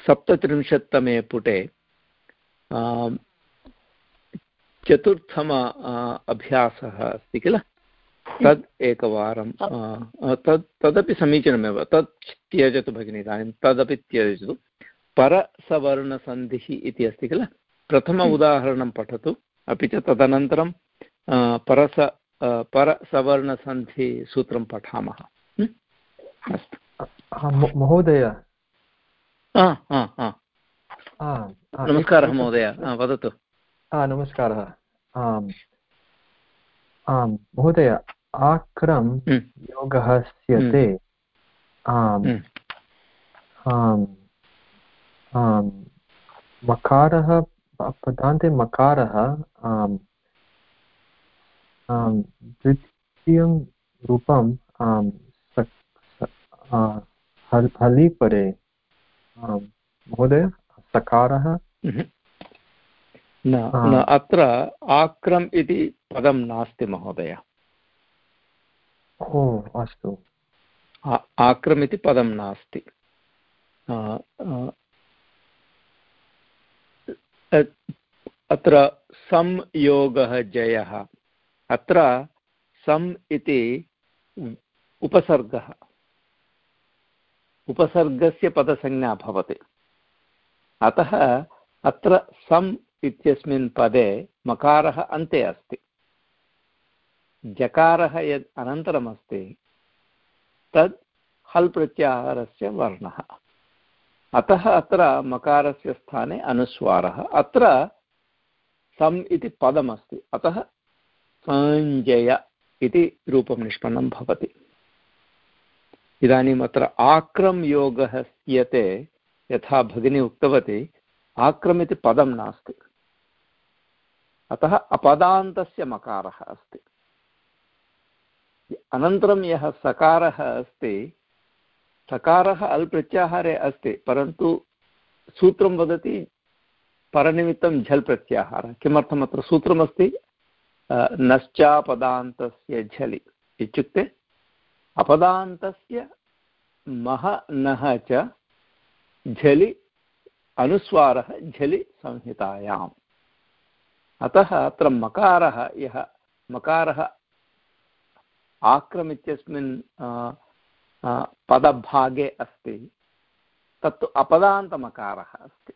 सप्तत्रिंशत्तमे पुटे चतुर्थम अभ्यासः अस्ति किल? तद् एकवारं तद् तदपि समीचीनमेव. तत् त्यजतु भगिनि इदानीं तदपि त्यजतु. परसवर्णसन्धिः इति अस्ति किल? प्रथम। उदाहरणं पठतु. अपि च तदनन्तरं परस परसवर्णसन्धिसूत्रं पठामः? अस्तु। महोदय। नमस्कारः महोदय। वदतु। नमस्कारः। आम् आम् महोदय आक्रम् हम्म। योगः स्यते। आम् आम् आम् मकारः पदान्ते मकारः आम् आम् द्वितीयं रूपं आम् हलिपरे। आम् महोदय सकारः? न अत्र आक्रम् इति पदं नास्ति महोदय। ओ अस्तु। आक्रम् इति पदं नास्ति। अत्र संयोगः जयः। अत्र सम् इति उपसर्गः। उपसर्गस्य पदसंज्ञा भवति। अतः अत्र सम् इत्यस्मिन् पदे मकारः अन्ते अस्ति। जकारः यद् अनन्तरमस्ति, तद् हल् प्रत्याहारस्य वर्णः। अतः अत्र मकारस्य स्थाने अनुस्वारः। अत्र सम् इति पदमस्ति। अतः सञ्जय इति रूपं निष्पन्नं भवति। इदानीम् अत्र आक्रम् योगः स्यते, यथा भगिनी उक्तवती आक्रम् इति पदं नास्ति। अतः अपदान्तस्य मकारः अस्ति। अनन्तरं यः सकारः अस्ति, सकारः अल् प्रत्याहारे अस्ति, परन्तु सूत्रं वदति, परनिमित्तं झल् प्रत्याहारः किमर्थम् अत्र सूत्रमस्ति? नश्चापदान्तस्य झलि इत्युक्ते अपदान्तस्य मह नः च झलि अनुस्वारः झलि संहितायाम्। अतः अत्र मकारः, यः मकारः आक्रम् इत्यस्मिन् पदभागे अस्ति, तत्तु अपदान्तमकारः अस्ति।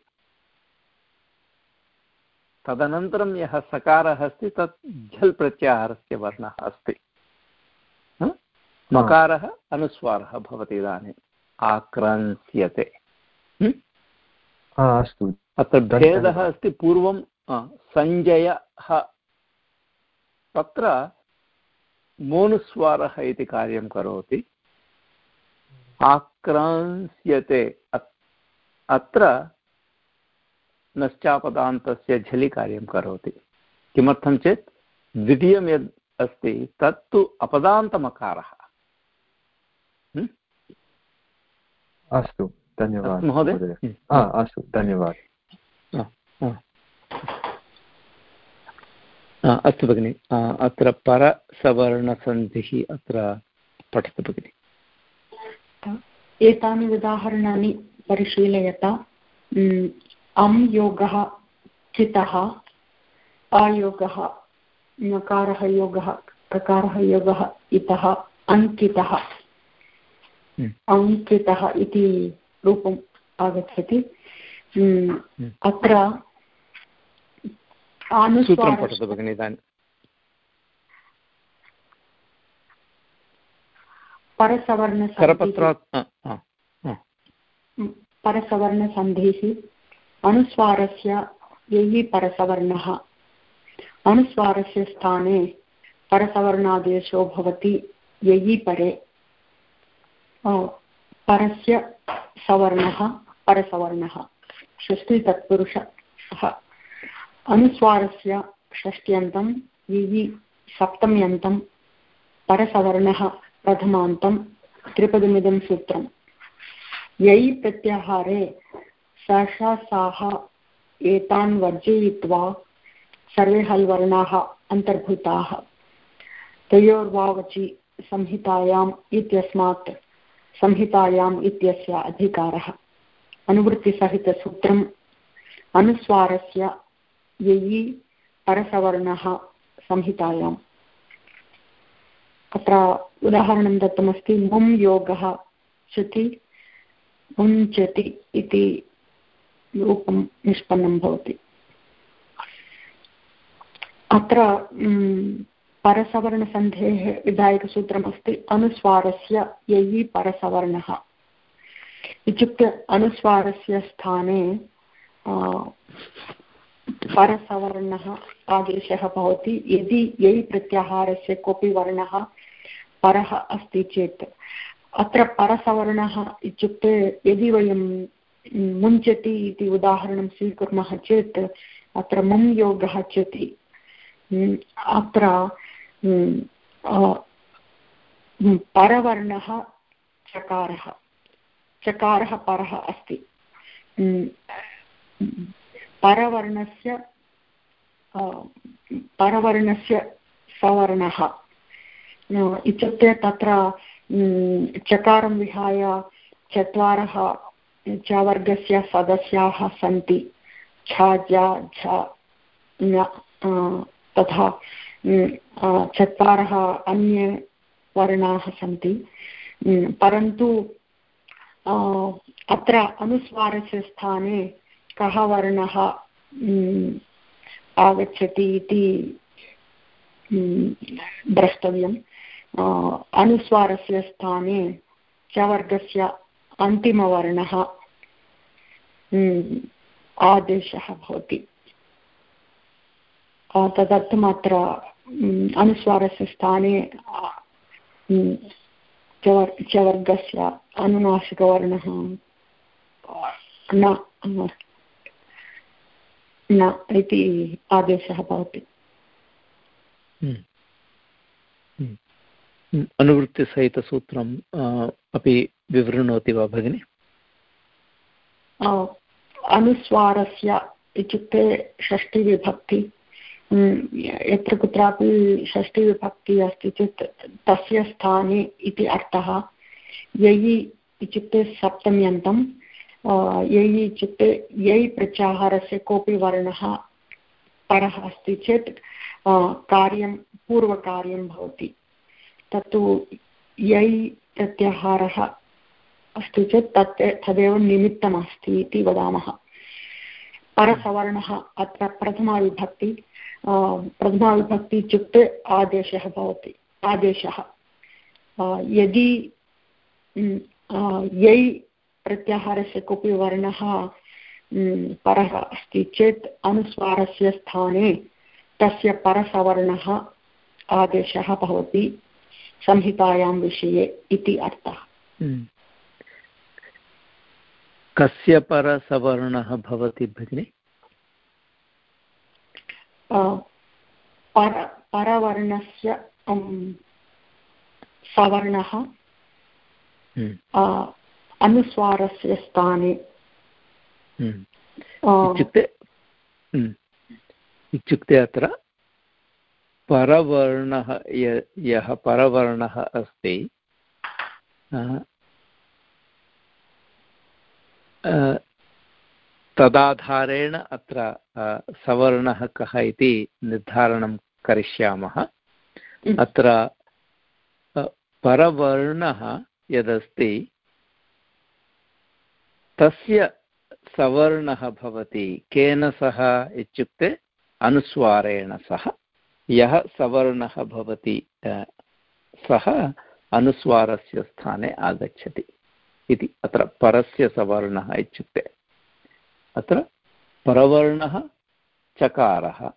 तदनन्तरं यः सकारः अस्ति तत् झल् प्रत्याहारस्य वर्णः अस्ति। मकारः अनुस्वारः भवति इदानीम् आक्रन्स्यते अस्तु। अत्र भेदः अस्ति पूर्वं सञ्जयः तत्र मोनुस्वारः इति कार्यं करोति। आक्रांस्यते अत्र नश्चापदान्तस्य झलि कार्यं करोति। किमर्थं चेत् द्वितीयं यद् अस्ति तत्तु अपदान्तमकारः। अस्तु धन्यवादः महोदय। अस्तु धन्यवादः। अस्तु भगिनि अत्र परसवर्णसन्धिः अत्र पठतु भगिनि। एतानि उदाहरणानि परिशीलयता। अं योगः चितः अयोगः नकारः योगः ककारः योगः इतः अङ्कितः अङ्कितः इति रूपम् आगच्छति। अत्र सूत्रं पठतु भगिनि इदानीं। परसवर्णसन्धिः। अनुस्वारस्य ययि परसवर्णः। अनुस्वारस्य स्थाने परसवर्णादेशो भवति ययि परे। परस्य सवर्णः, परसवर्णः षष्टितत्पुरुषः अनुस्वारस्य षष्ट्यन्तं, यि सप्तम्यन्तं, परसवर्णः प्रथमान्तं, त्रिपदमिदं सूत्रम्। यै प्रत्याहारे साः एतान् वर्जयित्वा सर्वे हल् वर्णाः अन्तर्भूताः। तयोर्वावचि संहितायाम् इत्यस्मात् संहितायाम् इत्यस्य अधिकारः। अनुवृत्तिसहितसूत्रम् अनुस्वारस्य ययि परसवर्णः संहितायाम्। अत्र उदाहरणं दत्तमस्ति, मुं योगः चति मुञ्चति इति रूपं निष्पन्नं भवति। अत्र परसवर्णसन्धेः विधायकसूत्रमस्ति अनुस्वारस्य ययि परसवर्णः। इत्युक्ते अनुस्वारस्य स्थाने परसवर्णः आदेशः भवति। यदि यै प्रत्याहारस्य कोऽपि वर्णः परः अस्ति चेत्, अत्र परसवर्णः इत्युक्ते यदि वयं मुञ्चति इति उदाहरणं स्वीकुर्मः चेत्, अत्र मुं योगः चति। अत्र परवर्णः चकारः चकारः परः अस्ति। परवर्णस्य परवर्णस्य सवर्णः। इत्युक्ते तत्र चकारं विहाय चत्वारः च सदस्याः सन्ति। छ झ तथा चत्वारः अन्ये वर्णाः सन्ति परन्तु अत्र अनुस्वारस्य स्थाने कः वर्णः आगच्छति इति द्रष्टव्यम्। अनुस्वारस्य स्थाने च वर्गस्य अन्तिमवर्णः आदेशः भवति तदर्थम् अत्र अनुस्वारस्य स्थाने च वर्गस्य अनुनासिकवर्णः न न इति आदेशः भवति हम्म। हम्म। अनुवृत्तिसहितसूत्रम् अपि विवृणोति वा भगिनि अनुस्वारस्य इत्युक्ते षष्टिविभक्ति यत्र कुत्रापि षष्टिविभक्तिः अस्ति चेत् तस्य स्थाने इति अर्थः। ययि इत्युक्ते सप्तम्यन्तं ययि इत्युक्ते यै प्रत्याहारस्य कोऽपि वर्णः परः अस्ति चेत् कार्यं, पूर्वकार्यं भवति। तत्तु यै प्रत्याहारः अस्ति चेत् तत् तदेव निमित्तमस्ति इति वदामः। परसवर्णः अत्र प्रथमाविभक्ति प्रथमाविभक्ति इत्युक्ते आदेशः भवति, आदेशः। यदि यै प्रत्याहारस्य कोऽपि वर्णः परः अस्ति चेत् अनुस्वारस्य स्थाने तस्य परसवर्णः आदेशः भवति संहितायां विषये इति अर्थः। कस्य परसवर्णः भवति भगिनि पर परवर्णस्य सवर्णः अनुस्वारस्य स्थाने हम्म। इत्युक्ते हम्म। इत्युक्ते अत्र परवर्णः यः परवर्णः अस्ति तदाधारेण अत्र सवर्णः कः इति निर्धारणं करिष्यामः। हम्म। अत्र परवर्णः यदस्ति तस्य सवर्णः भवति केन सह इत्युक्ते अनुस्वारेण सह। यः सवर्णः भवति सः अनुस्वारस्य स्थाने आगच्छति। इति। अत्र परस्य सवर्णः इत्युक्ते। अत्र परवर्णः चकारः।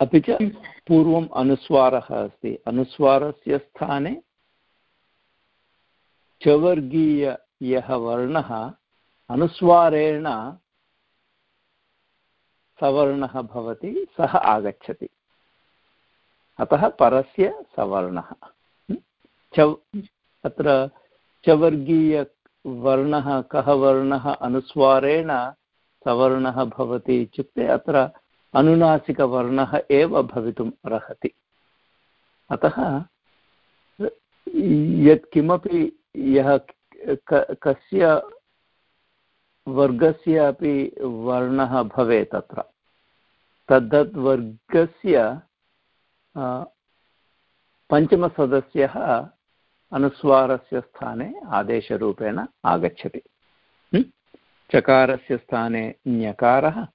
अपि च पूर्वम् अनुस्वारः अस्ति। अनुस्वारस्य स्थाने चवर्गीय यः वर्णः अनुस्वारेण सवर्णः भवति, सः आगच्छति। अतः परस्य सवर्णः। च अत्र चवर्गीयवर्णः कः वर्णः अनुस्वारेण सवर्णः भवति इत्युक्ते अत्र अनुनासिकवर्णः एव भवितुम् अर्हति। अतः यत्किमपि यः कस्य वर्गस्य अपि वर्णः भवेत् अत्र तद्दद्वर्गस्य पञ्चमसदस्यः अनुस्वारस्य स्थाने आदेशरूपेण आगच्छति। चकारस्य स्थाने ञकारः,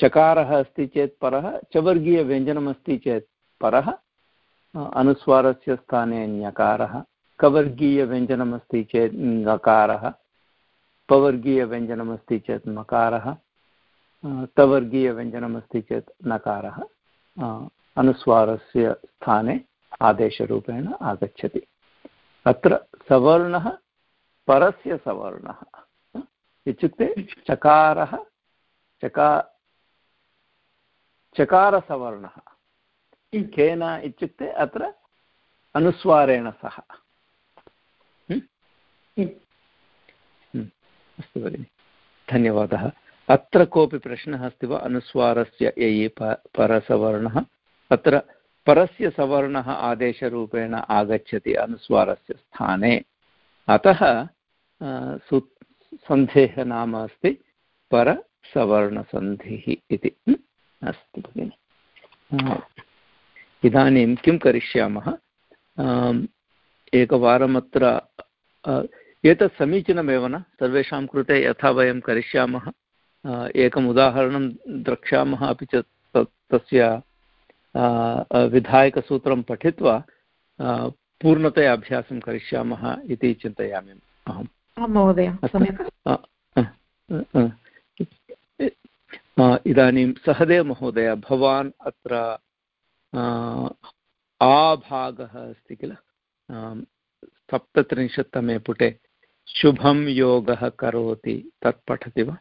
चकारः अस्ति चेत् परः, चवर्गीयव्यञ्जनमस्ति चेत् परः अनुस्वारस्य स्थाने ञकारः, कवर्गीयव्यञ्जनमस्ति चेत् ङकारः, पवर्गीयव्यञ्जनमस्ति चेत् मकारः तवर्गीयव्यञ्जनमस्ति चेत् नकारः अनुस्वारस्य स्थाने आदेशरूपेण आगच्छति। अत्र सवर्णः परस्य सवर्णः। इत्युक्ते चकारः चका चकारसवर्णः। केन इत्युक्ते अत्र अनुस्वारेण सह। अस्तु भगिनि। धन्यवादः। अत्र कोऽपि प्रश्नः अस्ति वा? अनुस्वारस्य ययि परसवर्णः? अत्र परस्य सवर्णः आदेशरूपेण आगच्छति अनुस्वारस्य स्थाने। अतः सु सन्धेः नाम अस्ति परसवर्णसन्धिः इति। अस्तु भगिनि। इदानीं किं करिष्यामः? एकवारमत्र एतत् समीचीनमेव न? सर्वेषां कृते यथा वयं करिष्यामः। एकम् उदाहरणं द्रक्ष्यामः अपि च तस्य विधायकसूत्रं पठित्वा पूर्णतया अभ्यासं करिष्यामः इति चिन्तयामि अहम्। महोदय इदानीं सहदेव महोदय भवान् अत्र आभागः अस्ति किल? सप्तत्रिंशत्तमे पुटे शुभं योगः करोति तत् पठति वा?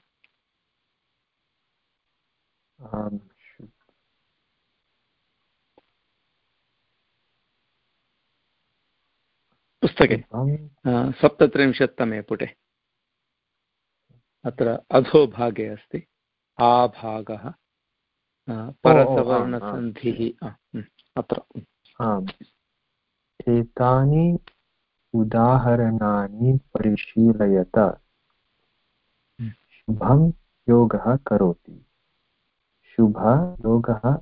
पुस्तके। सप्तत्रिंशत्तमे पुटे। अत्र अधोभागे अस्ति। आभागः परसवर्णसन्धिः। अत्र। एतानि उदाहरणानि परिशीलयत। शुभं योगः करोति। शुभ योगः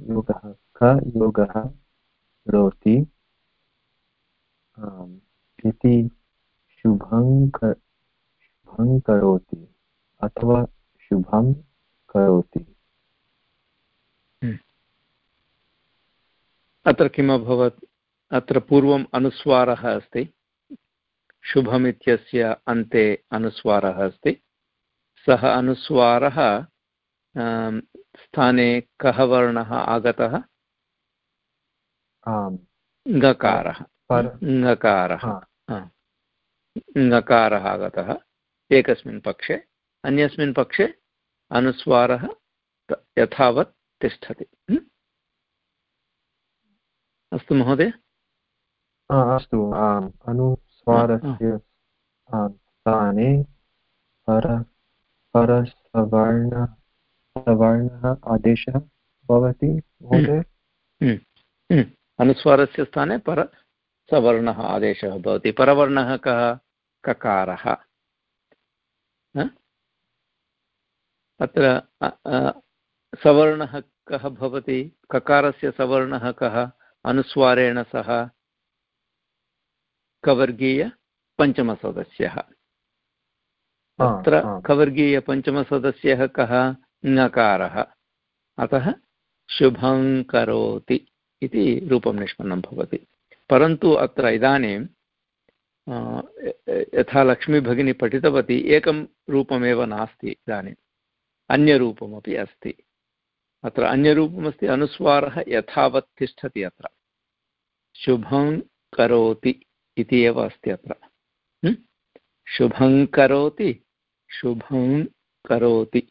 योगः क योगः करोति। इति शुभं शुभं करोति अथवा शुभं करोति हम्म। अत्र किम् अभवत्? अत्र पूर्वम् अनुस्वारः अस्ति। शुभम् इत्यस्य अन्ते अनुस्वारः अस्ति। सः अनुस्वारः स्थाने कः वर्णः आगतः? ङकारः ङकारः ङकारः आगतः। एकस्मिन् पक्षे अन्यस्मिन् पक्षे अनुस्वारः यथावत् तिष्ठति। अस्तु महोदय। अस्तु। अनुस्वारस्य स्थाने पर परसवर्ण सवर्णः आदेशः भवति महोदय? अनुस्वारस्य स्थाने पर सवर्णः आदेशः भवति। परवर्णः कः? ककारः। अत्र सवर्णः कः भवति? ककारस्य सवर्णः कः? अनुस्वारेण सह। कवर्गीयपञ्चमसदस्यः अत्र कवर्गीयपञ्चमसदस्यः कः? ङकारः। अतः शुभं करोति इति रूपं निष्पन्नं भवति। परन्तु अत्र इदानीं यथा लक्ष्मीभगिनी पठितवती, एकं रूपमेव नास्ति इदानीम् अन्यरूपमपि अस्ति। अत्र अन्यरूपमस्ति, अनुस्वारः यथावत् तिष्ठति अत्र। शुभं करोति इति एव अस्ति अत्र। शुभं करोति शुभं करोति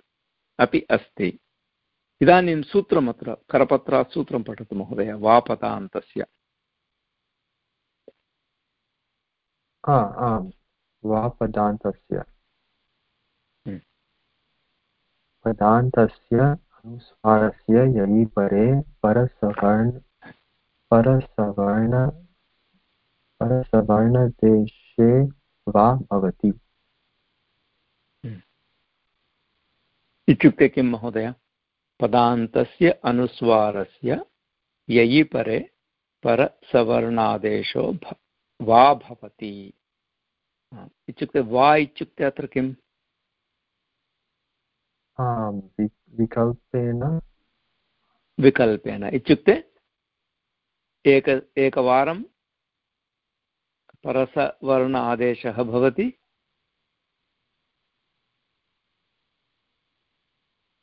अपि अस्ति। इदानीं सूत्रमत्र, करपत्रात् सूत्रं पठतु महोदय वापतान्तस्य आम् वा पदान्तस्य हम्म। पदान्तस्य अनुस्वारस्य परे परसवर्ण परसवर्ण परसवर्णदेशे वा भवति हम्म। इत्युक्ते किं महोदय पदान्तस्य अनुस्वारस्य ययि परे परसवर्णादेशो वा भवति। इत्युक्ते वा इत्युक्ते अत्र किम्? विकल्पेन। विकल्पेन। इत्युक्ते एक एकवारं परसवर्ण आदेशः भवति।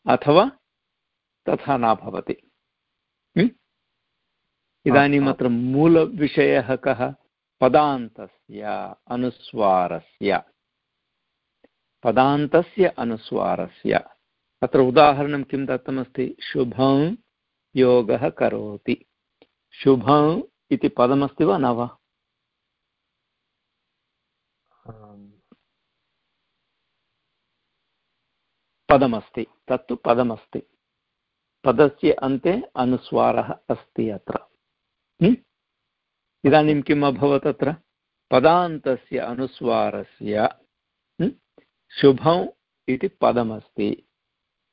अथवा तथा न भवति। इदानीम् अत्र मूलविषयः कः? पदान्तस्य अनुस्वारस्य। पदान्तस्य अनुस्वारस्य। अत्र उदाहरणं किं दत्तमस्ति? शुभं योगः करोति। शुभम् इति पदमस्ति वा न वा? पदमस्ति। तत्तु पदमस्ति। पदस्य अन्ते अनुस्वारः अस्ति अत्र। इदानीं किम् अभवत् अत्र? पदान्तस्य अनुस्वारस्य शुभम् इति पदमस्ति।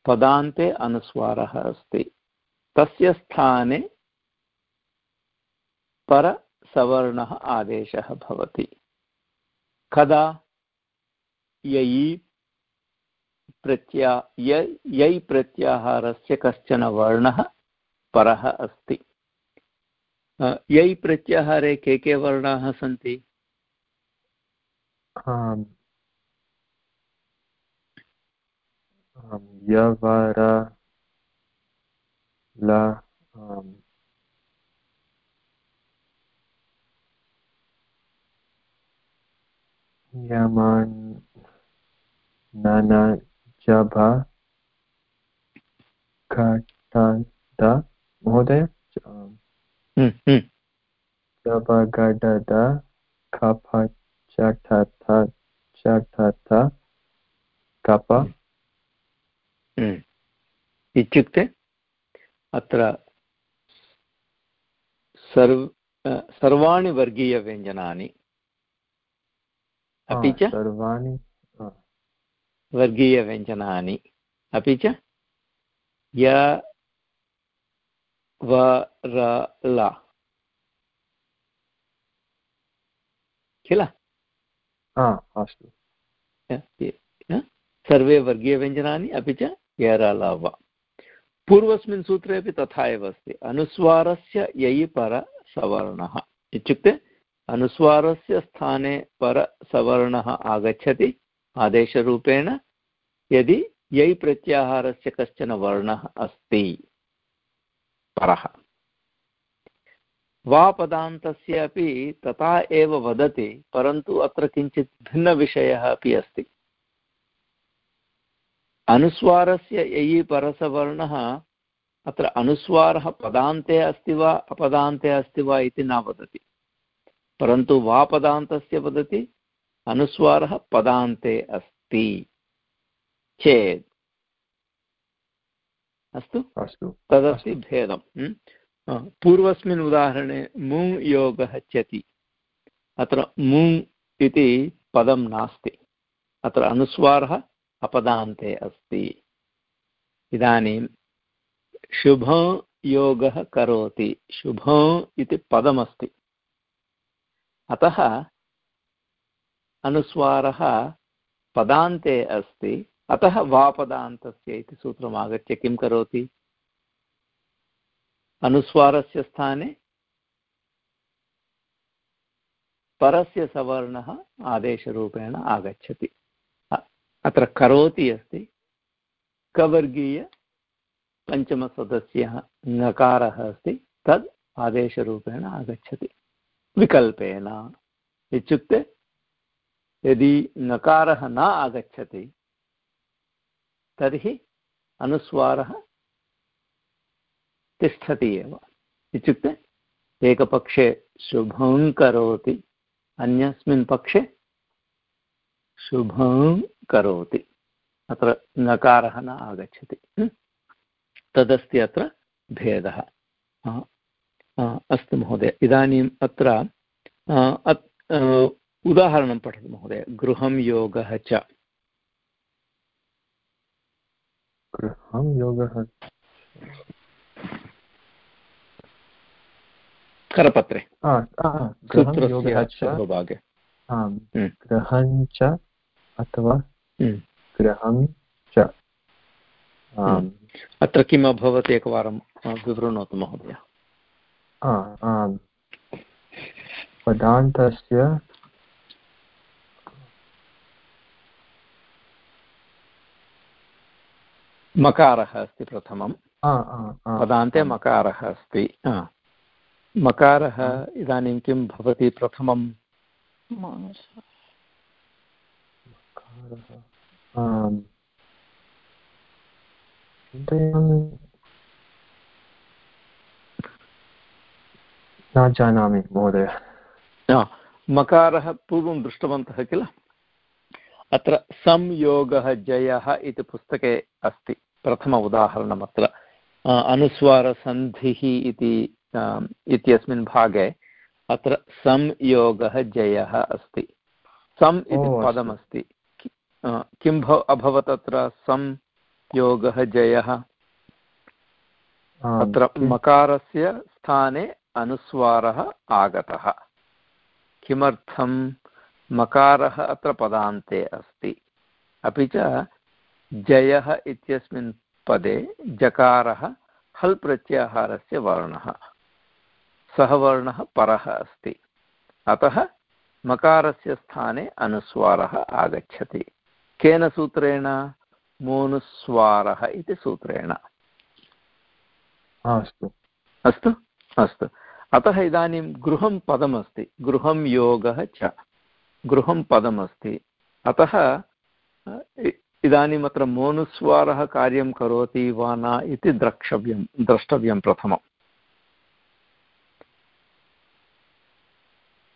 पदान्ते अनुस्वारः अस्ति। तस्य स्थाने परसवर्णः आदेशः भवति। कदा? ययि प्रत्या, यै प्रत्याहारस्य कश्चन वर्णः परः अस्ति। यै प्रत्याहारे के के वर्णाः सन्ति? यवर ल महोदय? जबगडद खप चठथ कप। इत्युक्ते अत्र सर्व सर्वाणि वर्गीयव्यञ्जनानि। अपि च? सर्वाणि वर्गीयव्यञ्जनानि। अपि च? य व र ल किल अस्तु सर्वे वर्गीयव्यञ्जनानि अपि च यरलव पूर्वस्मिन् सूत्रे अपि तथा एव अस्ति अनुस्वारस्य ययि परसवर्णः इत्युक्ते अनुस्वारस्य स्थाने परसवर्णः आगच्छति आदेशरूपेण यदि यै प्रत्याहारस्य कश्चन वर्णः अस्ति परः। वा पदान्तस्य अपि तथा एव वदति, परन्तु अत्र किञ्चित् भिन्नविषयः अपि अस्ति। अनुस्वारस्य ययि परसवर्णः, अत्र अनुस्वारः पदान्ते अस्ति वा, अपदान्ते अस्ति वा इति न वदति। परन्तु वापदान्तस्य वदति, अनुस्वारः पदान्ते अस्ति। चेत् अस्तु। अस्तु। तदस्ति भेदं पूर्वस्मिन् उदाहरणे मुङ् योगः च्यति अत्र मुङ् इति पदं नास्ति। अत्र अनुस्वारः अपदान्ते अस्ति। इदानीं शुभ योगः करोति। शुभ इति पदमस्ति। अतः अनुस्वारः पदान्ते अस्ति। अतः वापदान्तस्य इति सूत्रम् आगत्य किं करोति? अनुस्वारस्य स्थाने परस्य सवर्णः आदेशरूपेण आगच्छति। अत्र करोति अस्ति। कवर्गीय पञ्चमसदस्यः ङकारः अस्ति। तद् आदेशरूपेण आगच्छति। विकल्पेन। इत्युक्ते यदि ङकारः न आगच्छति तर्हि अनुस्वारः तिष्ठति एव। इत्युक्ते एकपक्षे शुभं करोति, अन्यस्मिन् पक्षे शुभं करोति। अत्र ङकारः न आगच्छति। तदस्ति अत्र भेदः। अस्तु महोदय, इदानीम् अत्र उदाहरणं पठतु महोदय। गृहं योगः च। गृहं योगः करपत्रे। आ, गृहं च। अथवा हम्म। गृहं च। अत्र किम् अभवत् एकवारं विवृणोतु महोदय। पदान्तस्य मकारः अस्ति प्रथमं। पदान्ते। मकारः अस्ति. मकारः इदानीं किं भवति प्रथमं न जानामि महोदय। मकारः पूर्वं दृष्टवन्तः किल? अत्र संयोगः जयः इति पुस्तके अस्ति प्रथम उदाहरणम् अत्र अनुस्वारसन्धिः इति इत्यस्मिन् भागे अत्र संयोगः जयः अस्ति। सम् इति पदमस्ति। किं भव अभवत् अत्र संयोगः जयः? अत्र मकारस्य स्थाने अनुस्वारः आगतः। किमर्थं मकारः अत्र पदान्ते अस्ति। अपि च जयः इत्यस्मिन् पदे जकारः हल् प्रत्याहारस्य वर्णः। सः वर्णः परः अस्ति। अतः मकारस्य स्थाने अनुस्वारः आगच्छति। केन सूत्रेण? मोनुस्वारः इति सूत्रेण। अस्तु। अस्तु? अस्तु। अतः इदानीं गृहं पदमस्ति। गृहं योगः च। गृहं पदमस्ति। अतः इदानीम् अत्र मोनुस्वारः कार्यं करोति वा न इति द्रक्ष्यव्यं द्रष्टव्यं प्रथमम्।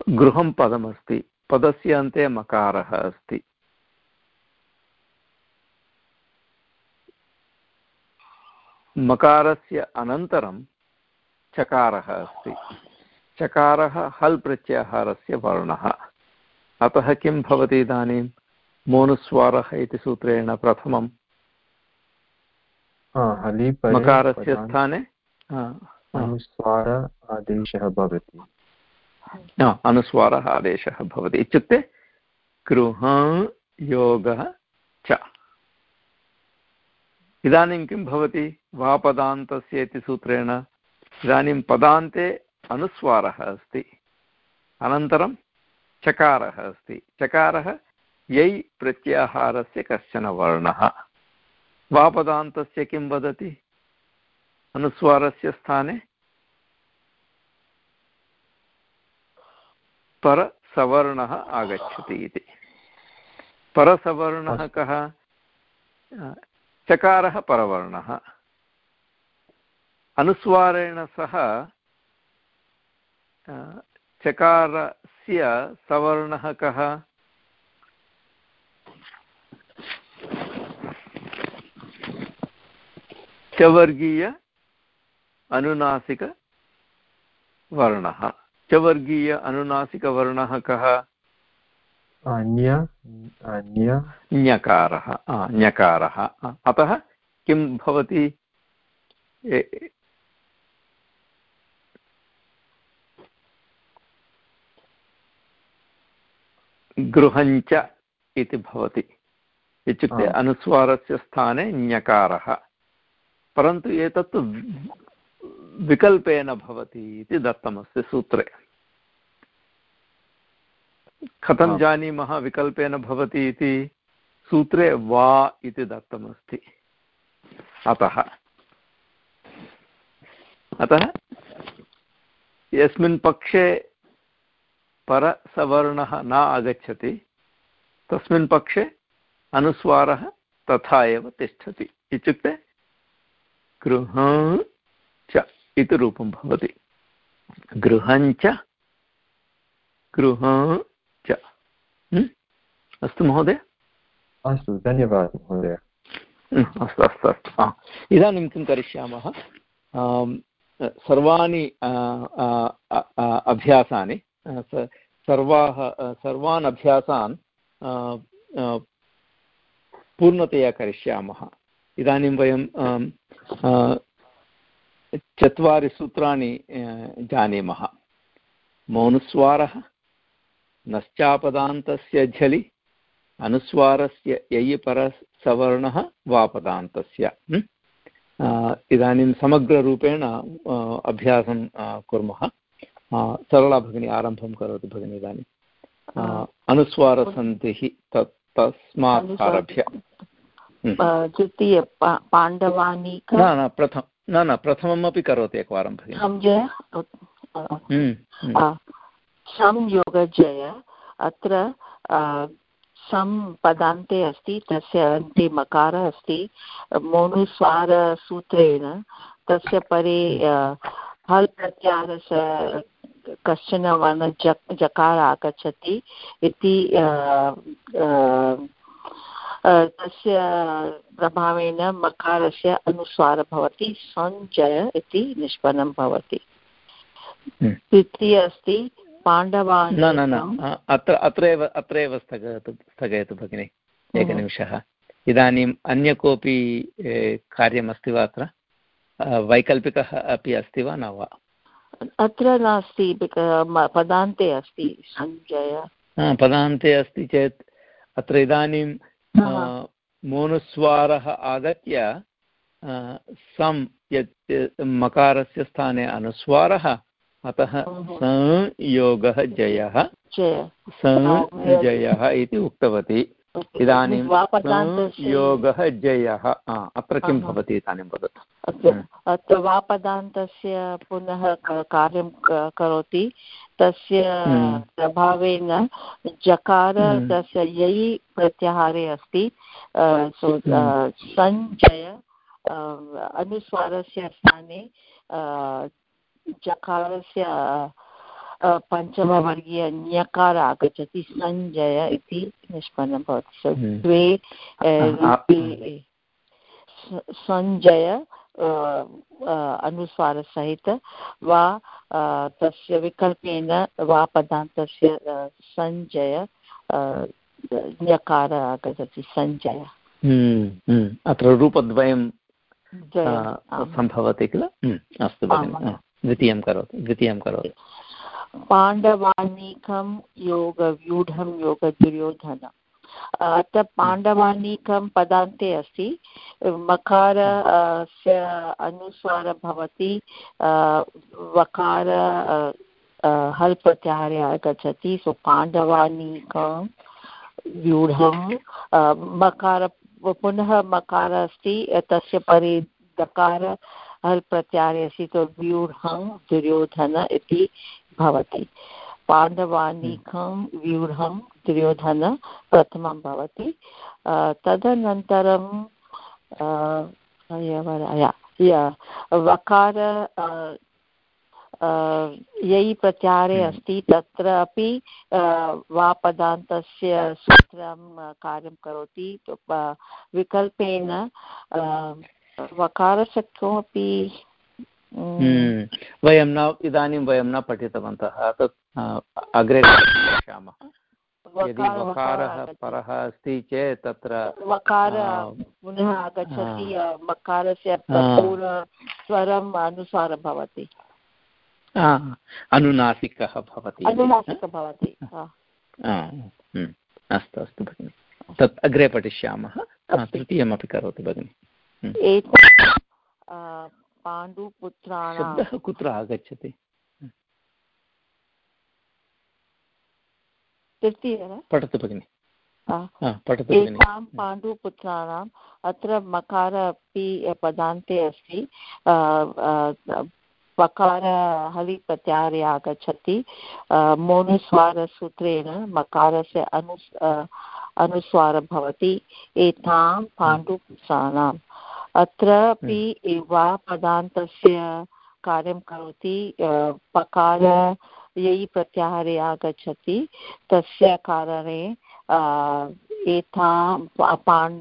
गृहं पदमस्ति, पदस्य अन्ते मकारः अस्ति। मकारस्य अनन्तरं चकारः अस्ति। चकारः हल् प्रत्याहारस्य वर्णः। अतः किं भवति इदानीं? मोनुस्वारः इति सूत्रेण प्रथमं मकारस्य स्थाने? अनुस्वार आदेशः भवति। अनुस्वारः आदेशः भवति। इत्युक्ते गृह योगः च। इदानीं किं भवति? वापदान्तस्य इति सूत्रेण। इदानीं पदान्ते अनुस्वारः अस्ति। अनन्तरं चकारः अस्ति। चकारः यै प्रत्याहारस्य कश्चन वर्णः। वापदान्तस्य किं वदति? अनुस्वारस्य स्थाने? परसवर्णः आगच्छति इति। परसवर्णः कः? चकारः परवर्णः। अनुस्वारेण सह अ, चकारस्य सवर्णः कः? चवर्गीय अनुनासिकवर्णः। चवर्गीय अनुनासिकवर्णः कः? ञकारः ञकारः। अतः किं भवति? गृहञ्च इति भवति। इत्युक्ते। अनुस्वारस्य स्थाने ञकारः। परन्तु एतत्तु विकल्पेन भवति इति दत्तमस्ति सूत्रे। कथं। जानीमः विकल्पेन भवति इति? सूत्रे वा इति दत्तमस्ति। अतः। अतः यस्मिन् पक्षे परसवर्णः न आगच्छति तस्मिन् पक्षे अनुस्वारः तथा एव तिष्ठति। इत्युक्ते गृह च इति रूपं भवति। गृहञ्च गृह च। अस्तु महोदय। अस्तु धन्यवादः महोदय। अस्तु अस्तु अस्तु। हा। इदानीं किं करिष्यामः? सर्वाणि अभ्यासानि सर्वाः सर्वान् अभ्यासान् पूर्णतया करिष्यामः। इदानीं वयं चत्वारि सूत्राणि जानीमः। मौनुस्वारः, नश्चापदान्तस्य झलि, अनुस्वारस्य ययि परसवर्णः वापदान्तस्य इदानीं समग्ररूपेण अभ्यासं कुर्मः। सरला भगिनी आरम्भं करोतु भगिनी इदानीम् अनुस्वारसन्धिः तत् तस्मात् आरभ्य। द्वितीय पाण्डवानि न न प्रथम न न प्रथममपि करोतु एकवारं भगिनि। संयोगजय अत्र सं पदान्ते अस्ति तस्य अन्ते मकारः अस्ति मोनुस्वारसूत्रेण तस्य परे हल् प्रत्याहारस्य कश्चन वर्ण जक् जकार आगच्छति इति तस्य प्रभावेन मकारस्य अनुस्वारः भवति सञ्जय इति निष्पन्नं भवति हम्म। द्वितीय अस्ति पाण्डवान् न न न अत्र अत्रैव अत्रैव स्थगयतु स्थगयतु भगिनि हम्म। एकनिमिषः इदानीम् अन्य कोऽपि कार्यमस्ति वा अत्र वैकल्पिकः अपि अस्ति वा न वा अत्र नास्ति पदान्ते अस्ति सञ्जय। पदान्ते अस्ति चेत् अत्र इदानीं मोनुस्वारः आगत्य सं यत् मकारस्य स्थाने अनुस्वारः अतः संयोगः जयः। संजयः इति उक्तवती। इदानीं संयोगः जयः। अत्र किं भवति इदानीं वदतु। अत्र वापदान्तस्य पुनः कार्यं करोति। तस्य प्रभावेन जकार तस्य ययि प्रत्याहारे अस्ति। सञ्जय अनुस्वारस्य स्थाने जकारस्य पञ्चमवर्गीय ञकार आगच्छति सञ्जय इति निष्पन्नं भवति। हम्म। द्वे सञ्जय अनुस्वारसहित वा तस्य विकल्पेन वा पदान्तस्य सञ्जय ञकार आगच्छति सञ्जय। हम्म, हम्म। अत्र रूपद्वयं सम्भवति किल? अस्तु द्वितीयं करोतु द्वितीयं करोतु। पाण्डवानीकं योगव्यूढं योगदुर्योधन अत्र पाण्डवानीकं पदान्ते अस्ति मकारस्य अनुस्वारः भवति वकार हल् प्रत्याहारे आगच्छति, सो पाण्डवानीकं व्यूढं मकार, पुनः मकार अस्ति, तस्य परे दकार हल् प्रत्याहारे अस्ति तो व्यूढं दुर्योधन इति भवति पाण्डवानीकं व्यूढं दुर्योधन प्रथमं भवति तदनन्तरं वकार यै प्रत्याहारे हम्म। अस्ति तत्र अपि वापदान्तस्य सूत्रं कार्यं करोति विकल्पेन वकारस्य हम्म। वयं न इदानीं वयं न पठितवन्तः तत् अग्रे पश्यामः। यदि वकारः परः अस्ति चेत् तत्र वकार पुनः आगच्छति मकारस्य स्वरम् अनुसारं भवति। अनुनासिकः भवति अनुनासिकः भवति हम्म। अस्तु अस्तु भगिनि। तत् अग्रे पठिष्यामः। तृतीयमपि करोतु भगिनि। हम्म। पाण्डुपुत्राणां शब्दः कुत्र आगच्छति? पठतु भगिनि। एतां पाण्डुपुत्राणाम् अत्र मकार अपि पदान्ते अस्ति। पकार हलि प्रत्याहारे आगच्छति। मोनुस्वारसूत्रेण मकारस्य अनु अनुस्वारः भवति। एतां पाण्डुपुत्राणाम्। अत्रापि हम्म। वा पदान्तस्य कार्यं करोति पकार ययि प्रत्याहारे आगच्छति तस्य कारणे एतां पाण्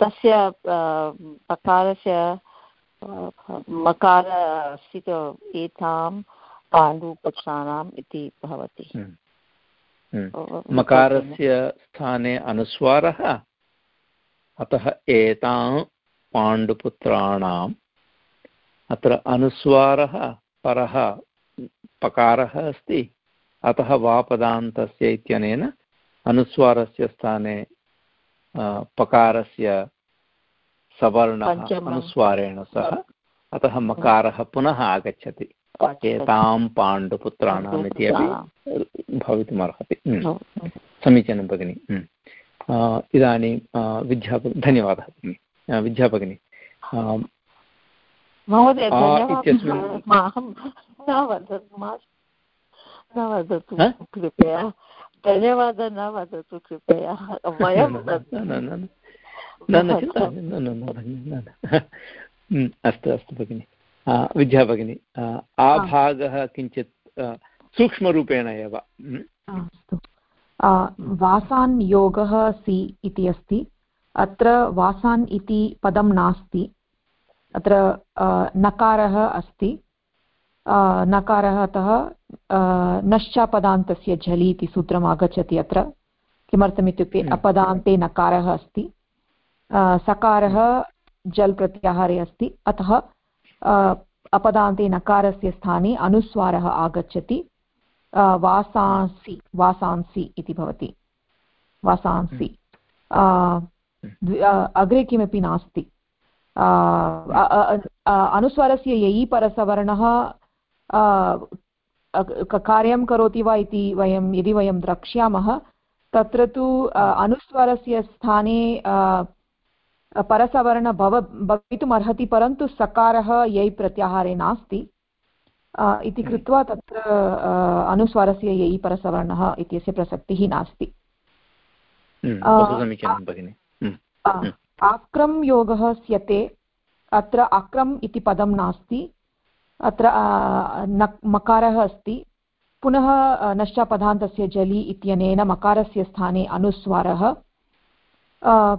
तस्य पकारस्य मकार अस्ति एतां पाण्डुपक्षाणाम् इति भवति हम्म। हम्म। मकारस्य स्थाने अनुस्वारः अतः एतां पाण्डुपुत्राणाम् अत्र अनुस्वारः परः पकारः अस्ति अतः वापदान्तस्य इत्यनेन अनुस्वारस्य स्थाने पकारस्य सवर्णः अनुस्वारेण सह अतः मकारः पुनः आगच्छति। एतां पाण्डुपुत्राणाम् इति अपि भवितुमर्हति। समीचीनं भगिनि। इदानीं विद्याप धन्यवादः। भगिनि विद्याभगिनी महोदय न वदतु कृपया धन्यवादः न वदतु कृपया वयं अस्तु अस्तु भगिनि विद्या भगिनी आभागः किञ्चित् सूक्ष्मरूपेण एव वासान् योगः सि इति अस्ति अत्र वासान् इति पदं नास्ति। अत्र नकारः अस्ति। नकारः अतः नश्चापदान्तस्य झलि इति सूत्रम् आगच्छति अत्र। किमर्थमित्युक्ते हम्म। अपदान्ते नकारः अस्ति। सकारः जल् प्रत्याहारे अस्ति। अतः अपदान्ते नकारस्य स्थाने अनुस्वारः आगच्छति। वासांसि वासांसि इति भवति। वासांसि। अग्रे किमपि नास्ति। अनुस्वारस्य ययि परसवर्णः कार्यं करोति वा इति वयं यदि वयं द्रक्ष्यामः तत्र तु अनुस्वारस्य स्थाने परसवर्ण भव भवितुमर्हति परन्तु सकारः यै प्रत्याहारे नास्ति। इति कृत्वा तत्र अनुस्वारस्य यै परसवर्णः इत्यस्य प्रसक्तिः नास्ति। आक्रम् योगः स्यते अत्र आक्रम् इति पदं नास्ति अत्र मकारः अस्ति पुनः नश्चापदान्तस्य जलि इत्यनेन मकारस्य स्थाने अनुस्वारः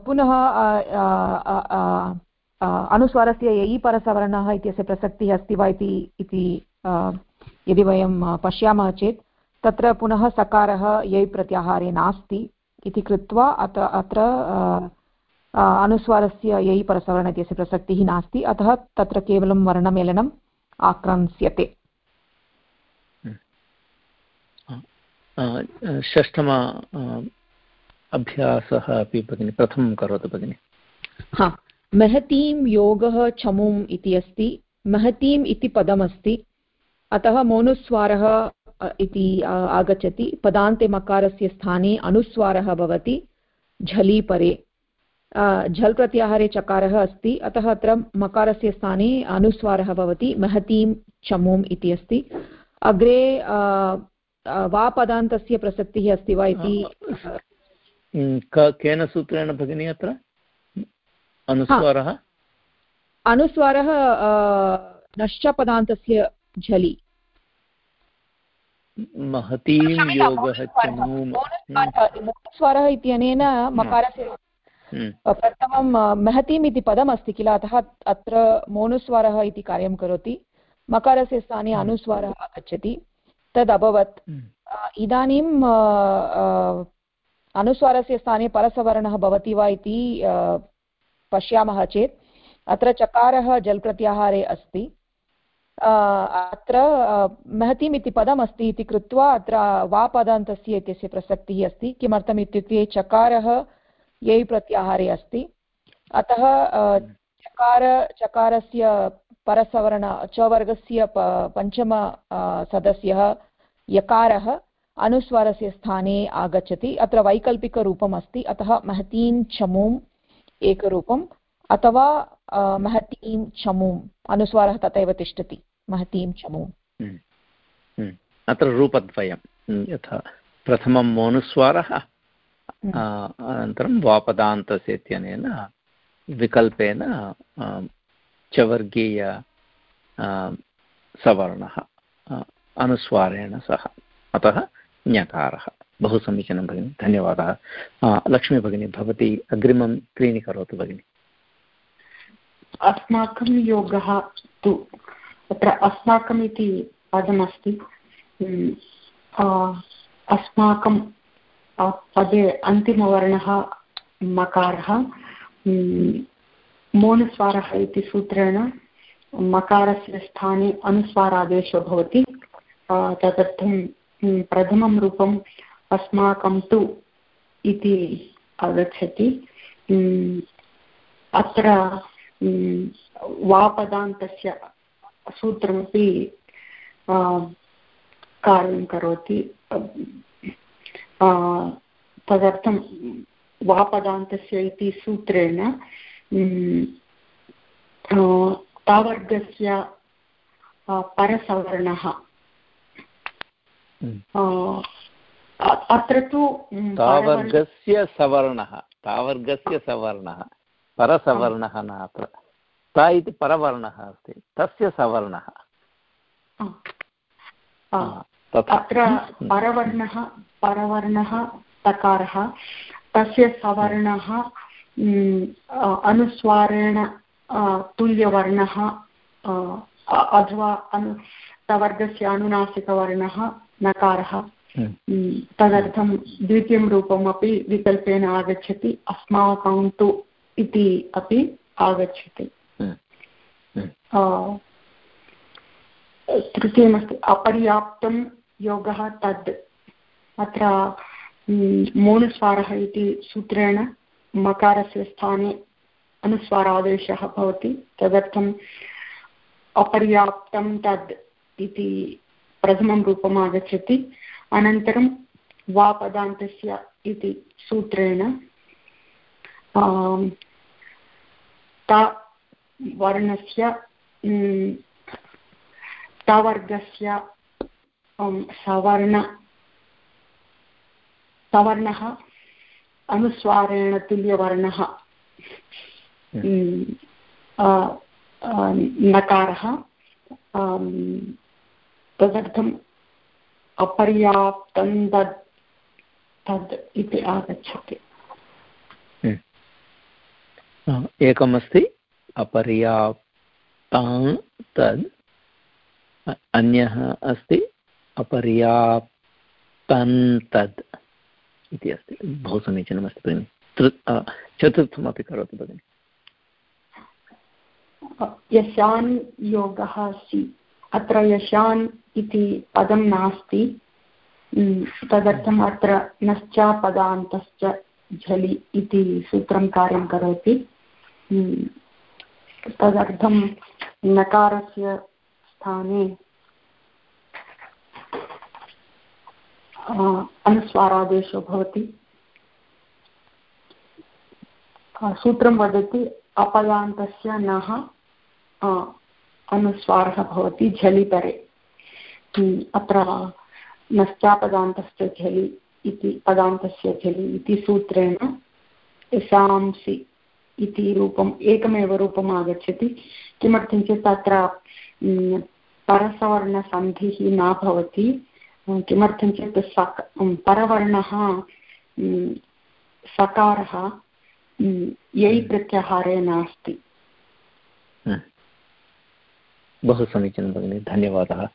पुनः अनुस्वारस्य ययि परसवर्णः इत्यस्य प्रसक्तिः अस्ति वा इति यदि वयं पश्यामः चेत् तत्र पुनः सकारः यै प्रत्याहारे नास्ति इति कृत्वा अत अत्र अनुस्वारस्य यै परसवर्ण इत्यस्य प्रसक्तिः नास्ति। अतः तत्र केवलं वर्णमेलनम् आक्रंस्यते। षष्ठम अभ्यासः अपि भगिनि प्रथमं करोतु भगिनि। हा। महतीं योगः चमुम् इति अस्ति। महतीम् इति पदमस्ति। अतः मोनुस्वारः इति आगच्छति। पदान्ते मकारस्य स्थाने अनुस्वारः भवति। झलि परे। झल् प्रत्याहारे चकारः अस्ति। अतः अत्र मकारस्य स्थाने अनुस्वारः भवति। महतीं चमुम् इति अस्ति। अग्रे वा पदान्तस्य प्रसक्तिः अस्ति वा इति? केन सूत्रेण भगिनी अत्र? अनुस्वारः? अनुस्वारः नश्चपदान्तस्य झलि। महतीं योगः स्वरः इत्यनेन मकारस्य प्रथमं महतीम् इति पदमस्ति किल? अतः अत्र मोनुस्वरः इति कार्यं करोति। मकारस्य स्थाने अनुस्वारः आगच्छति। तद् अभवत् इदानीं अनुस्वारस्य स्थाने परसवर्णः भवति वा इति पश्यामः चेत्। अत्र चकारः जल् प्रत्याहारे अस्ति अत्र महतीम् इति पदमस्ति इति कृत्वा अत्र वापदान्तस्य इत्यस्य प्रसक्तिः अस्ति। किमर्थम् इत्युक्ते चकारः यै प्रत्याहारे अस्ति। अतः चकार चकारस्य परसवर्ण चवर्गस्य पञ्चम सदस्यः यकारः अनुस्वारस्य स्थाने आगच्छति। अत्र वैकल्पिकरूपम् अस्ति अतः महतीं चमुम् एकरूपम्। अथवा महतीं चमुम् अनुस्वारः तथैव तिष्ठति। महतीं चमुम् हम्म, हम्म। अत्र रूपद्वयं। यथा प्रथमं मोनुस्वारः अनन्तरं वापदान्तस्य इत्यनेन विकल्पेन चवर्गीय सवर्णः अनुस्वारेण सह। अतः ज्ञकारः। बहु समीचीनं भगिनि धन्यवादः। लक्ष्मी भगिनी भवती अग्रिमं क्रीणीकरोतु भगिनि। अस्माकं योगः तु तत्र अस्माकम् इति पदमस्ति अस्माकं पदे अन्तिमवर्णः मकारः मोनुस्वारः इति सूत्रेण मकारस्य स्थाने अनुस्वारादेशो भवति। तदर्थं प्रथमं रूपम् अस्माकं तु इति आगच्छति। अत्र वापदान्तस्य सूत्रमपि कार्यं करोति। तदर्थं वापदान्तस्य इति सूत्रेण तावर्गस्य परसवर्णः। अत्र तु तावर्गस्य सवर्णः तावर्गस्य सवर्णः परसवर्णः न अत्र। ता इति परवर्णः अस्ति तस्य सवर्णः। अत्र परवर्णः परवर्णः तकारः तस्य सवर्णः अनुस्वारेण तुल्यवर्णः अथवा अनु सवर्गस्य अनुनासिकवर्णः नकारः। हम्म। तदर्थं द्वितीयं रूपमपि विकल्पेन आगच्छति अस्माकं तु इति अपि आगच्छति। तृतीयमस्ति अपर्याप्तं योगः तद्। अत्र मूलस्वारः इति सूत्रेण मकारस्य स्थाने अनुस्वारादेशः भवति। तदर्थम् अपर्याप्तं तद् इति प्रथमं रूपम् आगच्छति। अनन्तरं वापदान्तस्य इति सूत्रेण ता तवर्गस्य सवर्ण सवर्णः अनुस्वारेण तुल्यवर्णः नकारः तदर्थम् अपर्याप्तं तद् तद् इति आगच्छति। एकमस्ति अपर्याप्तां तद् अन्यः अस्ति अपर्याप्तं तद्। इति अस्ति। बहु समीचीनमस्ति भगिनि। चतुर्थमपि करोतु भगिनि। यशान् योगः अस्ति। अत्र यशान् इति पदं नास्ति। तदर्थम् अत्र नश्चापदान्तश्च झलि इति सूत्रं कार्यं करोति। तदर्थं नकारस्य स्थाने अनुस्वारादेशो भवति। सूत्रं वदति, अपयान्तस्य नः अनुस्वारः भवति झलिपरे अत्र नश्चापदान्तस्य झलि इति, पदान्तस्य झलि इति सूत्रेण शांसि इति रूपम्, एकमेव रूपम् आगच्छति। किमर्थं चेत् तत्र परसवर्णसन्धिः न भवति। किमर्थं चेत् सक परवर्णः सकारः यै प्रत्याहारे नास्ति। बहु समीचीनं भगिनि धन्यवादः।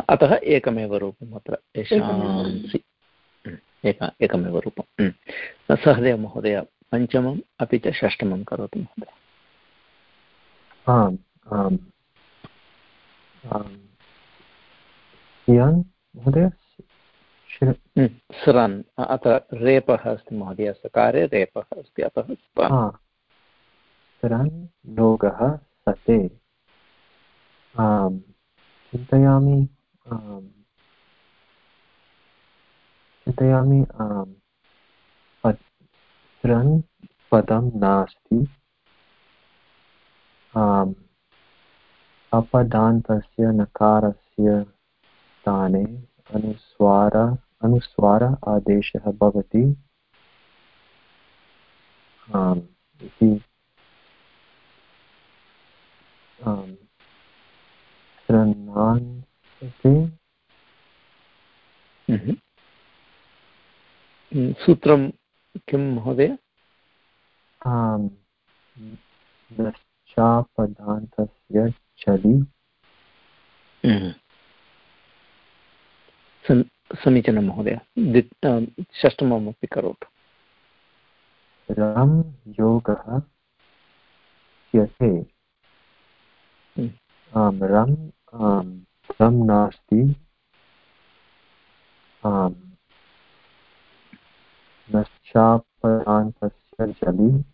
अतः एकमेव रूपम् अत्र यशांसि एक एकमेव रूपं सहदेव महोदय पञ्चमम् अपि च षष्टमं करोतु महोदय। आम् आम्। महोदय? स्रन् अत्र रेपः अस्ति महोदय सकारे रेपः अस्ति अतः स्रन् लोगः सते। चिन्तयामि चिन्तयामि पत्रन् पदं नास्ति। अपदान्तस्य नकारस्य स्थाने अनुस्वार अनुस्वार आदेशः भवति। इति। शृण्वान्ते हम्म। सूत्रं किं महोदय? नश्चापदान्तस्य चलि। हम्म। समीचीनं महोदय। षष्टममपि करोतु। रं योगः रम् आम् रम् नास्ति। जलि।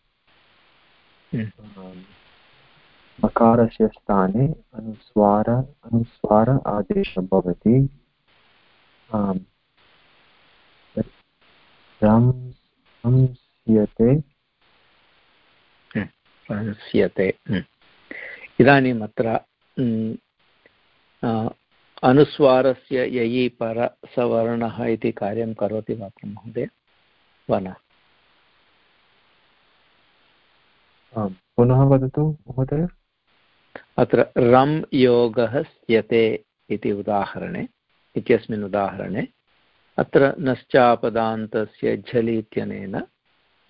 मकारस्य स्थाने अनुस्वार अनुस्वार आदेशः भवति। रंस्यते। रंस्यते इदानीम् अत्र अनुस्वारस्य ययि परसवर्णः इति कार्यं करोति वा महोदय? वा न? पुनः वदतु महोदय। अत्र रम् योगः स्यते इति उदाहरणे। इत्यस्मिन् उदाहरणे, अत्र नश्चापदान्तस्य झलि इत्यनेन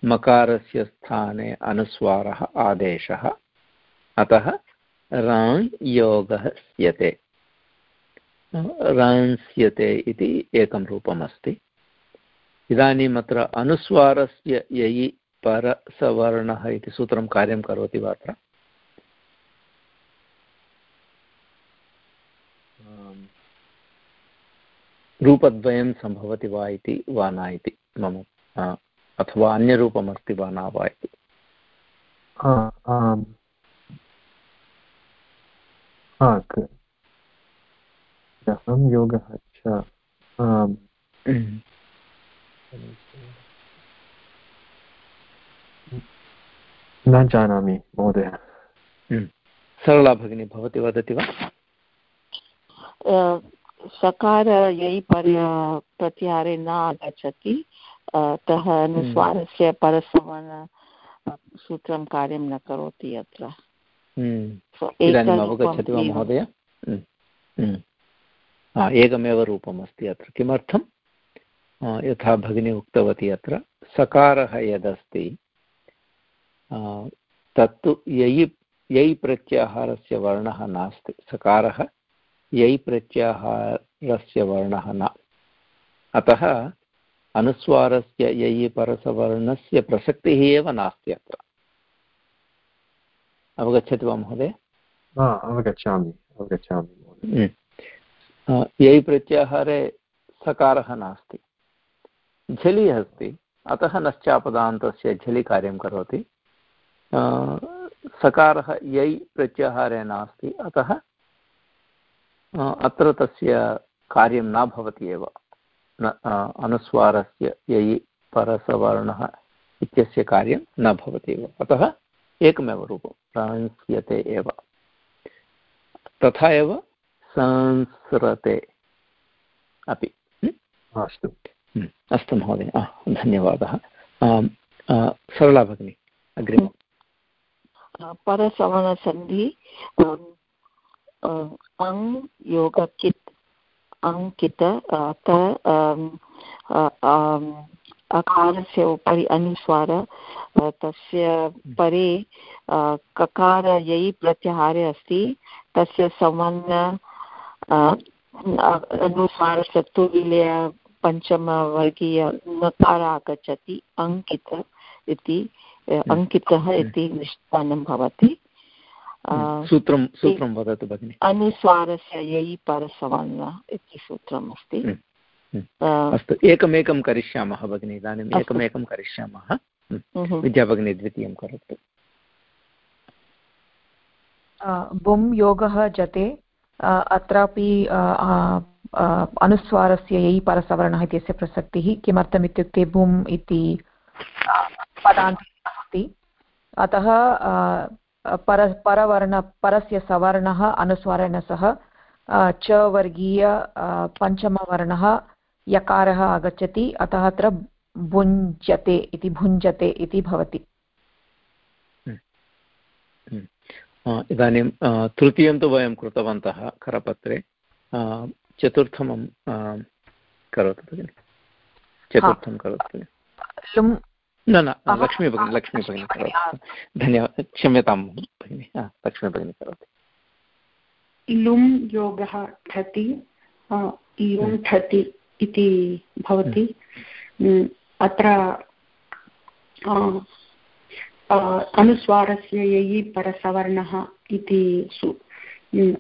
मकारस्य स्थाने अनुस्वारः आदेशः, अतः राङ् योगः स्यते। रांस्यते इति एकं रूपमस्ति। इदानीम् अत्र अनुस्वारस्य ययि परसवर्णः इति सूत्रं कार्यं करोति वा अत्र? रूपद्वयं सम्भवति वा इति वा न इति मम अथवा अन्यरूपमस्ति वा न वा इति। योगः च न जानामि महोदय। हम्म। सरला भगिनी भवती वदति वा? सकार यै पर्य प्रत्याहारे न आगच्छति। अतः अनुस्वारस्य हम्म। परसमन सूत्रं कार्यं न करोति अत्र। हम्म। इदानीम् अवगच्छति वा महोदय? एकमेव रूपमस्ति अत्र। किमर्थं? यथा भगिनी उक्तवती अत्र सकारः यदस्ति तत्तु ययि यै प्रत्याहारस्य वर्णः नास्ति। सकारः यै प्रत्याहारस्य वर्णः न। अतः अनुस्वारस्य ययि परसवर्णस्य प्रसक्तिः एव नास्ति अत्र। अवगच्छति वा महोदय? अवगच्छामि अवगच्छामि यै प्रत्याहारे सकारः नास्ति। झलि अस्ति अतः नश्चापदान्तस्य झलि कार्यं करोति सकारः यै प्रत्याहारे नास्ति अतः अत्र तस्य कार्यं न भवति एव। न अनुस्वारस्य यै परसवर्णः इत्यस्य कार्यं न भवति एव। अतः एकमेव रूपं संस्यते एव। तथा एव संस्रते अपि। अस्तु। अस्तु महोदय। धन्यवादः। सरला भगिनी अग्रिमम्। परसवनसन्धि अङ् योगकित् अङ्कित अकारस्य उपरि अनुस्वार तस्य परे ककार यै प्रत्याहारे अस्ति तस्य समन्न अनुस्वारस्य तुल्य पञ्चमवर्गीय नकार आगच्छति अङ्कित इति अङ्कितः इति निष्पन्नं भवति। सूत्रं सूत्रं वदतु भगिनि। अनुस्वारस्य यै परसवर्ण इति सूत्रम् अस्ति। अस्तु एकमेकं करिष्यामः भगिनि इदानीम् एकमेकं करिष्यामः। विद्याभगिनी द्वितीयं करोतु। बुं योगः जते अत्रापि अनुस्वारस्य यै परसवर्णः इत्यस्य प्रसक्तिः किमर्थमित्युक्ते बुम् इति पदान्त अस्ति। अतः पर परवर्ण परस्य सवर्णः अनुस्वारेण सह च वर्गीय पञ्चमवर्णः यकारः आगच्छति अतः अत्र भुञ्जते इति भुञ्जते इति भवति। हम्म, हम्म। इदानीं तृतीयं तु वयं कृतवन्तः करपत्रे। चतुर्थं करोतु भगिनि। चतुर्थं करोतु न न लक्ष्मी भगिनी लक्ष्मी भगिनी करोतु। धन्यवादः। क्षम्यतां भगिनि लक्ष्मी भगिनी करोति। लुम् योगः ठति लुम् ठति इति भवति। अत्र अनुस्वारस्य ययि परसवर्णः इति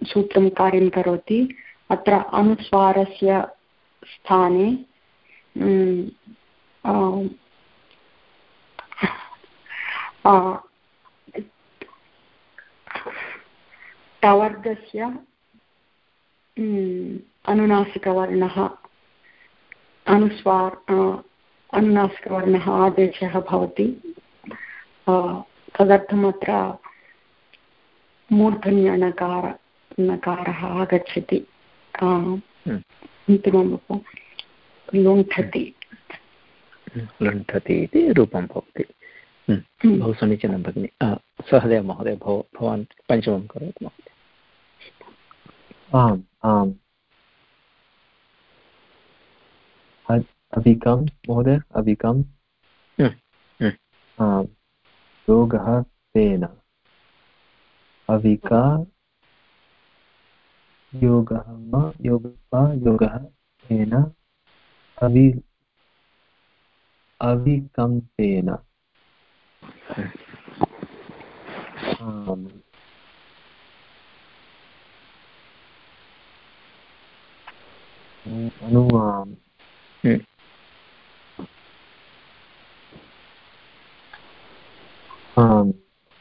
सूत्रं कार्यं करोति। अत्र अनुस्वारस्य स्थाने टवर्गस्य अनुनासिकवर्णः अनुस्वार अनुनासिकवर्णः आदेशः भवति। तदर्थम् अत्र मूर्धन्यणकार नकारः आगच्छति। हम्म। अन्तिमं लुण्ठति। लुण्ठति इति रूपं भवति। हम्म। हम्म। बहु समीचीनं भगिनि। सहदेव महोदय भव भवान् पञ्चमं करोतु महोदय। आम् आम्। अविकं महोदय अविकं। आम्। योगः तेन। अविका योगः योगः योगः तेन। अवि अविकम्पेन अनु आम्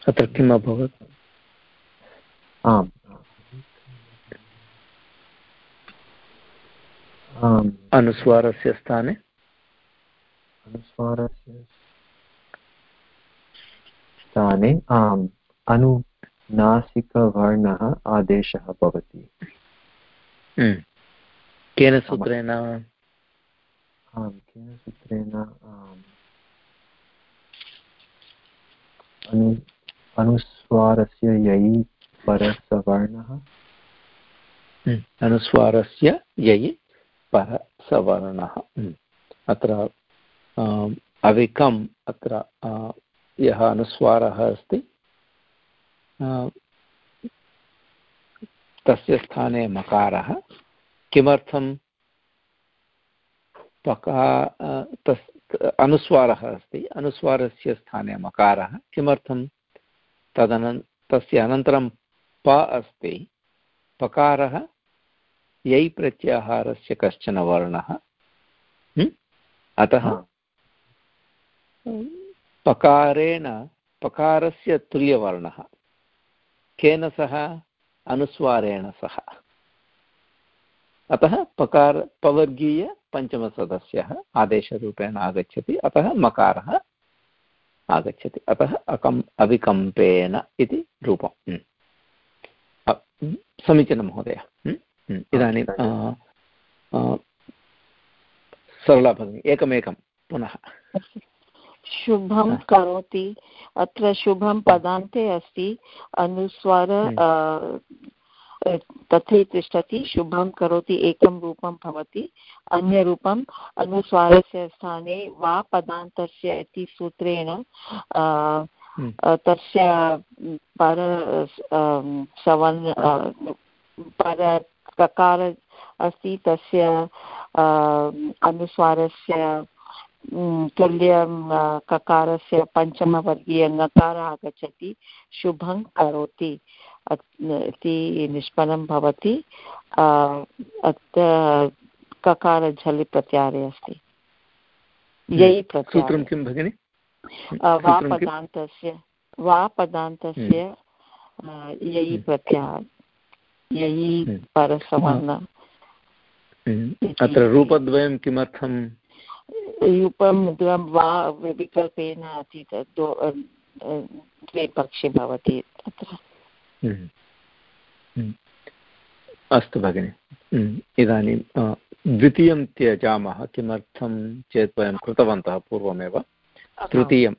अत्र किम् अभवत्? आम्। अनुस्वारस्य स्थाने? अनुस्वारस्य स्थाने आम् अनुनासिकवर्णः आदेशः भवति। हम्म। केन सूत्रेण? आम् केन सूत्रेण आम्। अनु अनुस्वारस्य ययि परसवर्णः। हम्म। अनुस्वारस्य ययि परसवर्णः। हम्म। अत्र अविकम् अत्र यः अनुस्वारः अस्ति तस्य स्थाने मकारः। किमर्थं? पका तस्, अनुस्वारः अस्ति, अनुस्वारस्य स्थाने मकारः। किमर्थं? तदन, तस्य अनन्तरं प अस्ति, पकारः, यै प्रत्याहारस्य कश्चन वर्णः। अतः पकारेण पकारस्य तुल्यवर्णः। केन सह? अनुस्वारेण सह। अतः पकार पवर्गीयपञ्चमसदस्यः आदेशरूपेण आगच्छति अतः मकारः आगच्छति। अतः अकम् अविकम्पेन इति रूपम्। समीचीनं महोदय। इदानीं सरला भगिनी एकमेकं पुनः। शुभं करोति। अत्र शुभं पदान्ते अस्ति। अनुस्वार। तथैव तिष्ठति। शुभं करोति एकं रूपं भवति। अन्यरूपम् अनुस्वारस्य स्थाने वा पदान्तस्य इति सूत्रेण हम्म। तस्य पर सवन् पर ककार अस्ति तस्य अनुस्वारस्य तुल्यं ककारस्य पञ्चमवर्गीय ङकारः आगच्छति शुभं करोति। इति निष्पन्नं भवति। अत्र ककार झलि प्रत्याहारे अस्ति ययि सूत्रं किं भगिनि? वा पदान्तस्य वा पदान्तस्य ययि प्रत्याहार ययि परसवर्ण अत्र रूपद्वयं किमर्थं रूपं वा विकल्पेन अस्ति द्वे पक्षे भवति। हम्म। अस्तु भगिनि। इदानीं द्वितीयं त्यजामः किमर्थं चेत् वयं कृतवन्तः पूर्वमेव तृतीयं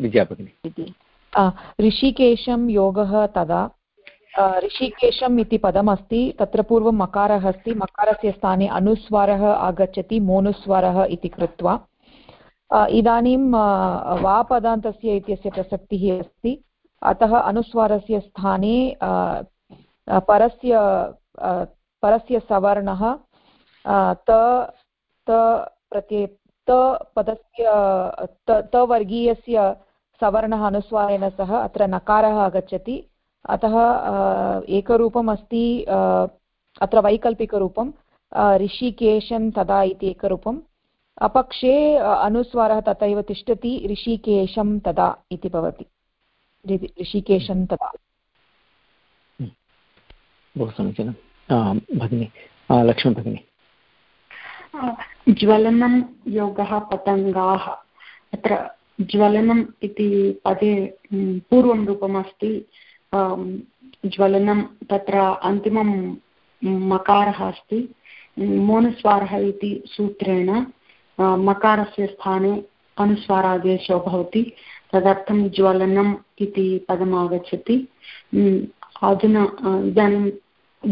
विद्याभगिनी ऋषिकेशं योगः तदा ऋषिकेशम् इति पदमस्ति। तत्र पूर्वं मकारः अस्ति। मकारस्य स्थाने अनुस्वारः आगच्छति, मोनुस्वारः इति कृत्वा। इदानीं वापदान्तस्य इत्यस्य प्रसक्तिः अस्ति। अतः अनुस्वारस्य स्थाने परस्य परस्य सवर्णः त त प्रत्यय पदस्य तवर्गीयस्य सवर्णः अनुस्वारेण सह अत्र नकारः आगच्छति। अतः एकरूपम् अस्ति अत्र वैकल्पिकरूपं ऋषिकेशं तदा इति एकरूपम् अपक्षे अनुस्वारः तथैव तिष्ठति ऋषिकेशं तदा इति भवति ऋषिकेशं तदा। बहु समीचीनं। भगिनि लक्ष्मी भगिनी। ज्वलनं योगः पतङ्गाः अत्र ज्वलनम् इति पदे पूर्वं रूपमस्ति ज्वलनं तत्र अन्तिमं मकारः अस्ति। मोनुस्वारः इति सूत्रेण मकारस्य स्थाने अनुस्वारादेशो भवति। तदर्थं ज्वलनम् इति पदम् आगच्छति। अधुना इदानीं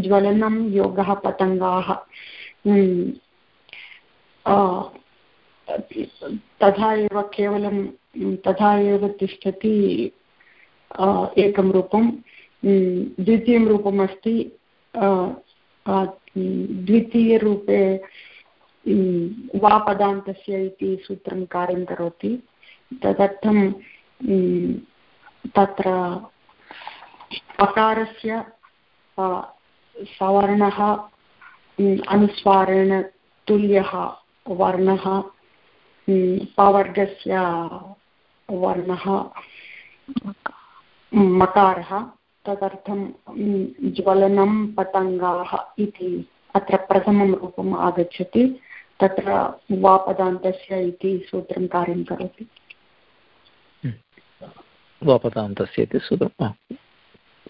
ज्वलनं योगः पतङ्गाः। तथा एव केवलं, तथा एव तिष्ठति एकं रूपं द्वितीयं रूपम् अस्ति द्वितीयरूपे वा पदान्तस्य इति सूत्रं कार्यं करोति। तदर्थं तत्र अकारस्य सवर्णः अनुस्वारेण तुल्यः वर्णः पवर्गस्य वर्णः। मकारः, तदर्थं ज्वलनं पतङ्गाः इति अत्र प्रथमं रूपम् आगच्छति, तत्र वापदान्तस्य इति सूत्रं कार्यं करोति। वापदान्तस्य इति सूत्रं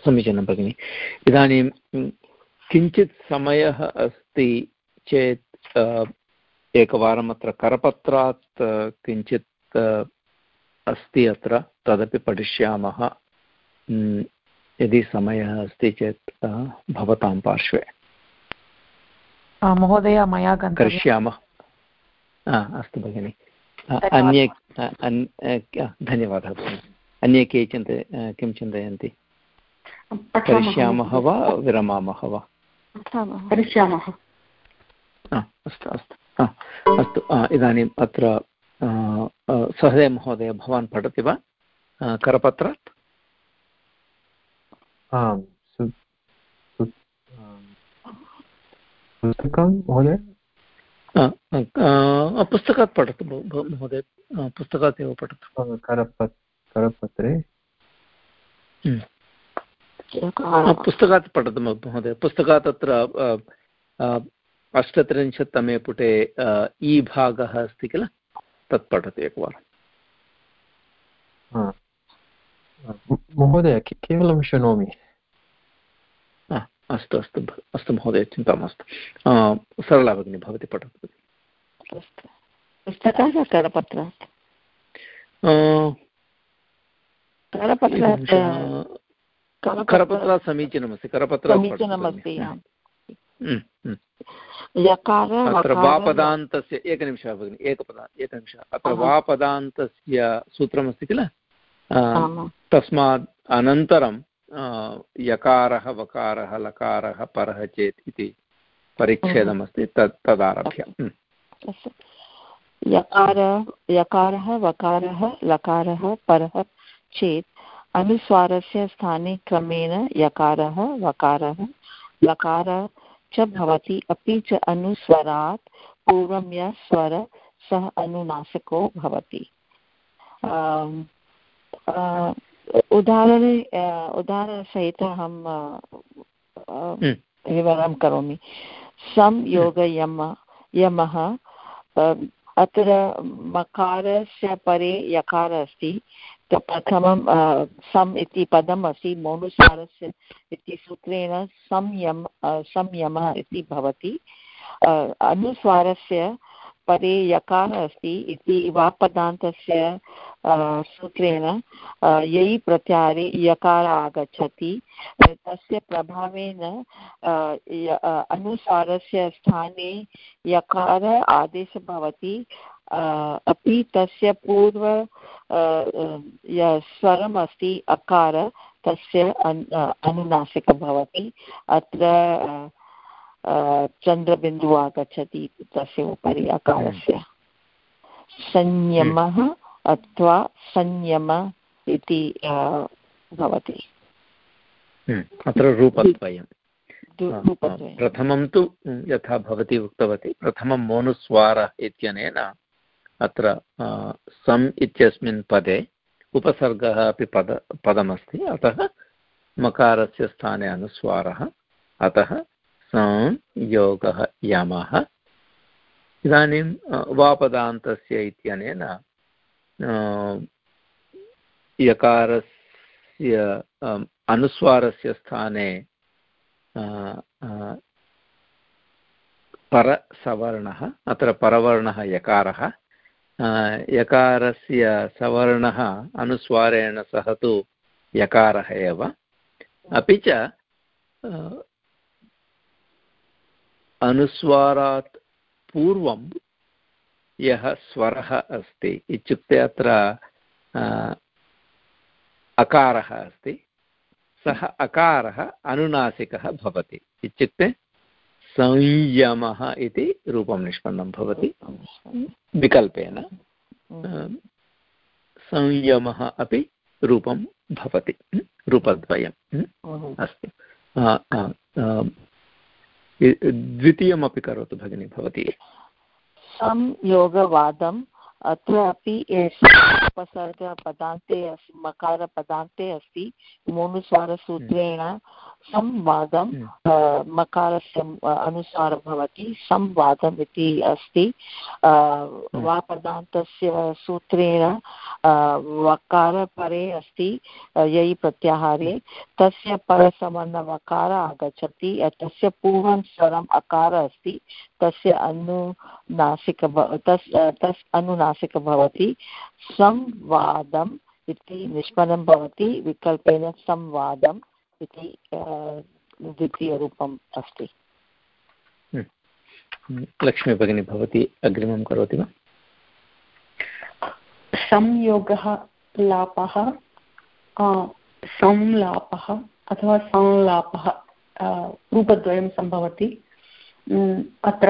समीचीनं भगिनि। इदानीं किञ्चित् समयः अस्ति चेत् एकवारम् अत्र करपत्रात् किञ्चित् अस्ति अत्र, तदपि पठिष्यामः। यदि समयः अस्ति चेत् भवतां पार्श्वे। महोदय मया करिष्यामः। अस्तु भगिनि। अन्ये धन्यवादः। अन्ये के चिन्त किं चिन्तयन्ति? करिष्यामः वा विरमामः वा? करिष्यामः। अस्तु अस्तु। अस्तु इदानीम् अत्र सहदेव महोदय भवान् पठति वा? करपत्रात्? आम् पुस्तकं महोदय? पुस्तकात् पठतु महोदय। पुस्तकात् एव पठतु। करपत् करपत्रे। पुस्तकात् पठतु महोदय। पुस्तकात् अत्र अष्टत्रिंशत्तमे पुटे ई भागः अस्ति किल? तत् पठतु एकवारं महोदय केवलं शृणोमि। अस्तु अस्तु अस्तु महोदय चिन्ता मास्तु। सरला भगिनी भवती पठतु। पुस्तकः करपत्रात्। करपत्रात् समीचीनमस्ति करपत्रात् समीचीनमस्ति यकार अत्र वापदान्तस्य एकनिमिषः भगिनि एकपदा एकनिमिषः। अत्र वापदान्तस्य सूत्रमस्ति किल? तस्मात् अनन्तरं यकारः वकारः लकारः परः चेत् इति परिच्छेदमस्ति तत् तदारभ्य। यकार यकारः वकारः लकारः परः चेत् अनुस्वारस्य स्थाने क्रमेण यकारः वकारः लकारः च भवति अपि च अनुस्वरात् पूर्वं यः स्वर सः अनुनासिको भवति। उदाहरणे उदाहरणसहितम् अहं हम्म। विवरणं करोमि। संयोगयम यमः अत्र मकारस्य परे यकारः अस्ति। प्रथमं सम् इति पदम् अस्ति मौनुसारस्य इति सूत्रेण संयम संयमः इति भवति। अनुस्वारस्य परे यकारः अस्ति इति वापदान्तस्य सूत्रेण यै प्रत्याहारे यकार आगच्छति तस्य प्रभावेन अनुसारस्य स्थाने यकार आदेशः भवति अपि तस्य पूर्व स्वरम् अस्ति अकार, तस्य अनुनासिकः भवति। अत्र चन्द्रबिन्दुः आगच्छति तस्य उपरि अकारस्य संयमः अथवा संयम इति भवति। अत्र रूपद्वयं प्रथमं तु यथा भवती उक्तवती प्रथमं मोनुस्वार इत्यनेन अत्र सम् इत्यस्मिन् पदे उपसर्गः अपि पद पदमस्ति। अतः मकारस्य स्थाने अनुस्वारः। अतः संयोगः यमः। इदानीं वापदान्तस्य इत्यनेन यकारस्य अनुस्वारस्य स्थाने परसवर्णः, अत्र परवर्णः यकारः। यकारस्य सवर्णः अनुस्वारेण सह तु यकारः एव। अपि च अनुस्वारात् पूर्वं यः स्वरः अस्ति इत्युक्ते अत्र अकारः अस्ति सः अकारः अनुनासिकः भवति। इत्युक्ते संयमः इति रूपं निष्पन्नं भवति। विकल्पेन संयमः अपि रूपं भवति। रूपद्वयम् अस्तु। द्वितीयमपि करोतु भगिनी भवती। संयोगवादम् अत्रापि उपसर्गपदान्ते अस्ति मकारपदान्ते अस्ति। मोनुस्वारसूत्रेण संवादं हम्म। मकारस्य अनुसारं भवति संवादम् इति अस्ति हम्म। वापदान्तस्य सूत्रेण वकारपरे अस्ति यै प्रत्याहारे तस्य परसवर्णवकार आगच्छति तस्य पूर्वं स्वरम् अकार अस्ति तस्य अनुनासिक तस् तस् अनुनासिक भवति संवादम् इति निष्पन्नं भवति विकल्पेन संवादम् इति द्वितीयरूपम् अस्ति। हम्म। लक्ष्मी भगिनी भवती अग्रिमं करोति वा? संयोगः लापः संलापः अथवा संलापः रूपद्वयं सम्भवति। अत्र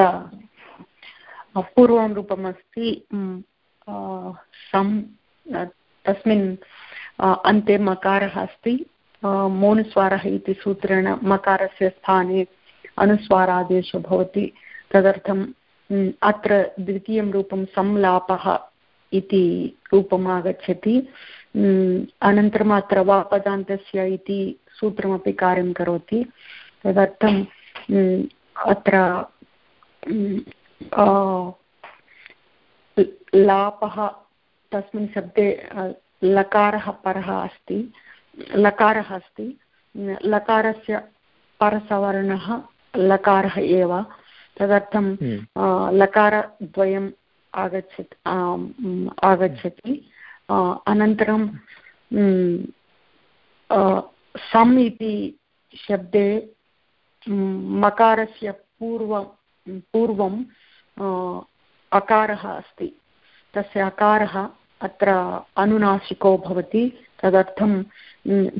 पूर्वं रूपमस्ति सं तस्मिन् अन्ते मकारः अस्ति। मौनस्वारः इति सूत्रेण मकारस्य स्थाने अनुस्वारादेशो भवति। तदर्थम् अत्र द्वितीयं रूपं संलापः इति रूपम् आगच्छति अनन्तरम् अत्र वापदान्तस्य इति सूत्रमपि कार्यं करोति। तदर्थं अत्र लापः तस्मिन् शब्दे लकारः परः अस्ति। लकारः अस्ति। लकारस्य परसवर्णः लकारः एव। तदर्थं हम्म। लकारद्वयम् आगच्छति आगच्छति। अनन्तरं सम् इति शब्दे मकारस्य पूर्व पूर्वं अकारः अस्ति। तस्य अकारः अत्र अनुनासिको भवति। तदर्थं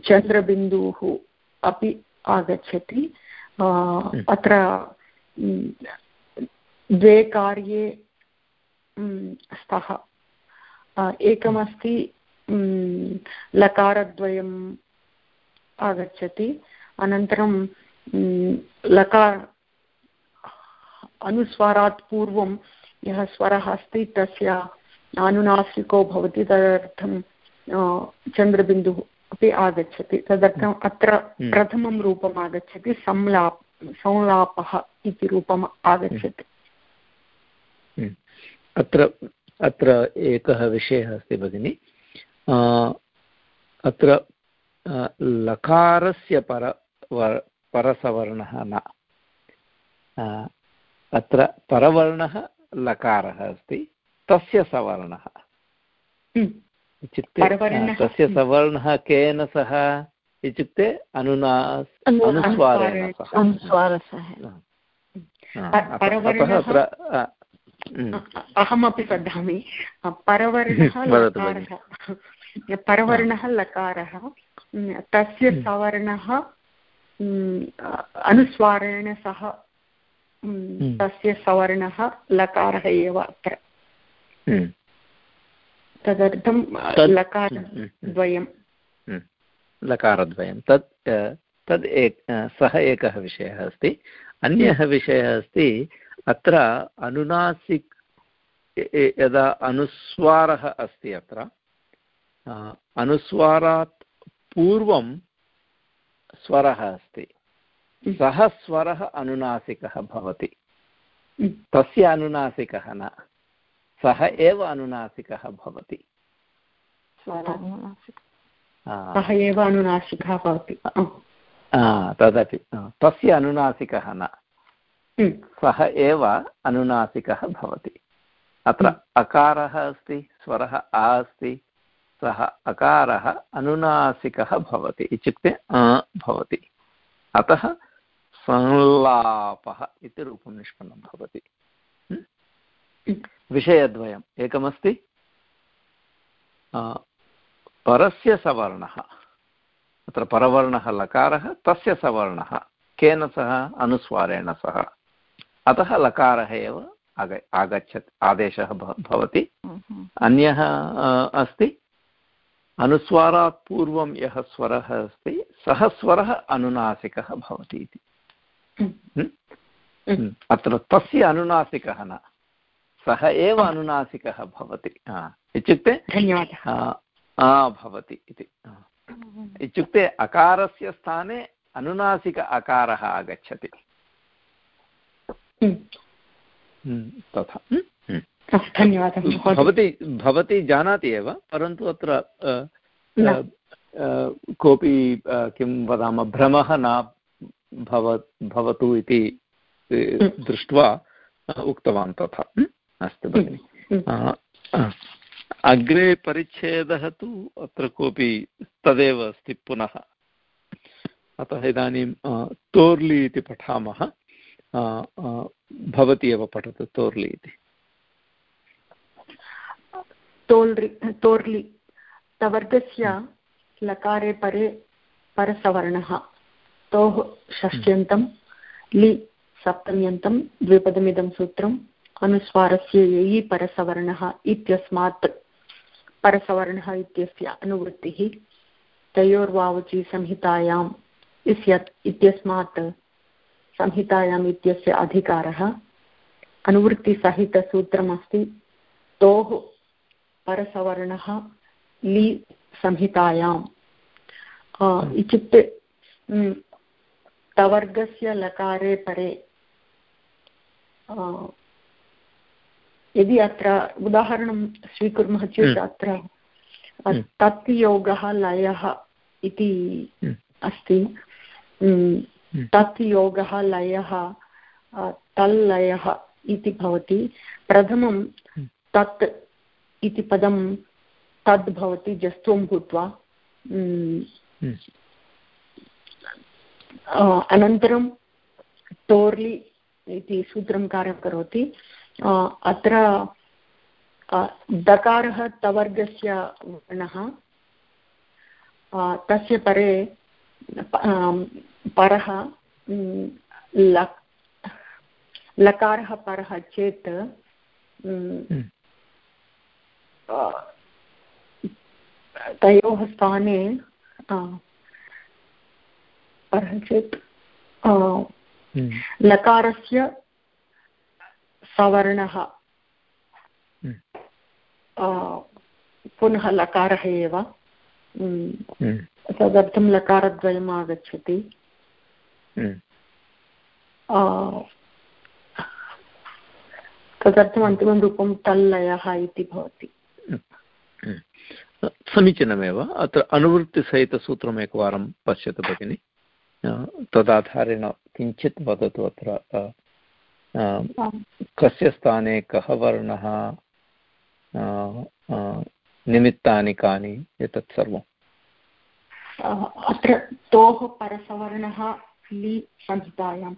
चन्द्रबिन्दुः अपि आगच्छति। अत्र द्वे कार्ये स्तः। एकमस्ति लकारद्वयम् आगच्छति। अनन्तरं लकार अनुस्वारात् पूर्वं यः स्वरः अस्ति तस्य अनुनासिको भवति तदर्थं चन्द्रबिन्दुः अपि आगच्छति। तदर्थम् अत्र हम्म। प्रथमं रूपम् आगच्छति संलाप् संलापः इति रूपम् आगच्छति। हम्म। अत्र अत्र एकः विषयः अस्ति भगिनि। अत्र लकारस्य पर परसवर्णः न। अत्र परवर्णः लकारः अस्ति तस्य सवर्णः। हम्म। इत्युक्ते तस्य सवर्णः केन सह? इत्युक्ते अनुना अनुस्वारेण अत्र अहमपि वदामि। परवर्णः लकारः। परवर्णः लकारः। तस्य। सवर्णः अनुस्वारेण सह। तस्य सवर्णः लकारः एव अत्र। तदर्थं तद्- लकारद्वयं। लकारद्वयं तत् तद् एक सः एकः विषयः अस्ति। अन्यः विषयः अस्ति अत्र अनुनासिक् यदा अनुस्वारः अस्ति अत्र अनुस्वारात् पूर्वं स्वरः अस्ति। सः स्वरः अनुनासिकः भवति। तस्य अनुनासिकः न। सः एव अनुनासिकः भवति। सः एव अनुनासिकः भवति। तदपि तस्य अनुनासिकः न। सः एव अनुनासिकः भवति। अत्र अकारः अस्ति स्वरः आ अस्ति सः अकारः अनुनासिकः भवति। इत्युक्ते भवति। अतः संलापः इति रूपं निष्पन्नं भवति। विषयद्वयम् एकमस्ति परस्य सवर्णः। अत्र परवर्णः लकारः तस्य सवर्णः। केन सह? अनुस्वारेण सह। अतः लकारः एव आग आगच्छति आदेशः भवति। अन्यः अस्ति। अनुस्वारात् पूर्वं यः स्वरः अस्ति सः स्वरः अनुनासिकः भवति इति। अत्र तस्य अनुनासिकः न। सः एव अनुनासिकः भवति। इत्युक्ते धन्यवादः। भवति इति। इत्युक्ते अकारस्य स्थाने अनुनासिक अकारः आगच्छति। तथा। धन्यवादः भवती भवती जानाति एव परन्तु अत्र कोऽपि किं वदामः भ्रमः न भव भवतु इति दृष्ट्वा उक्तवान् तथा। अस्तु भगिनि। अग्रे परिच्छेदः तु अत्र कोऽपि तदेव अस्ति पुनः। अतः इदानीं तोर्लि इति पठामः। भवती एव पठतु तोर्लि इति। तोल्रि तोर्लि तवर्गस्य लकारे परे परसवर्णः। तोः षष्ट्यन्तं लि सप्तम्यन्तं द्विपदमिदं सूत्रम्। अनुस्वारस्य ययि परसवर्णः इत्यस्मात् परसवर्णः इत्यस्य अनुवृत्तिः तयोर्वावचि संहितायाम् इस्यत् इत्यस्मात् संहितायाम् इत्यस्य अधिकारः अनुवृत्तिसहितसूत्रमस्ति तोः परसवर्णः लि संहितायाम्। इत्युक्ते तवर्गस्य लकारे परे यदि अत्र उदाहरणं स्वीकुर्मः चेत् अत्र तत् योगः लयः इति अस्ति। तत् योगः लयः तल्लयः इति भवति। प्रथमं तत् इति पदं तद् भवति जस्त्वं भूत्वा। अनन्तरं तोर्लि इति सूत्रं कार्यं करोति। अत्र दकारः तवर्गस्य वर्णः तस्य परे परः लकारः परः चेत् तयोः स्थाने परः चेत् लकारस्य सवर्णः। पुनः लकारः एव। तदर्थं लकारद्वयम् आगच्छति। तदर्थम् अन्तिमं रूपं तल्लयः इति भवति। समीचीनमेव। अत्र अनुवृत्तिसहितसूत्रम् एकवारं पश्यतु भगिनि। तदाधारेण किञ्चित् वदतु अत्र कस्य स्थाने कः वर्णः निमित्तानि कानि एतत् सर्वम् अत्र तोः परसवर्णः लि संहितायां।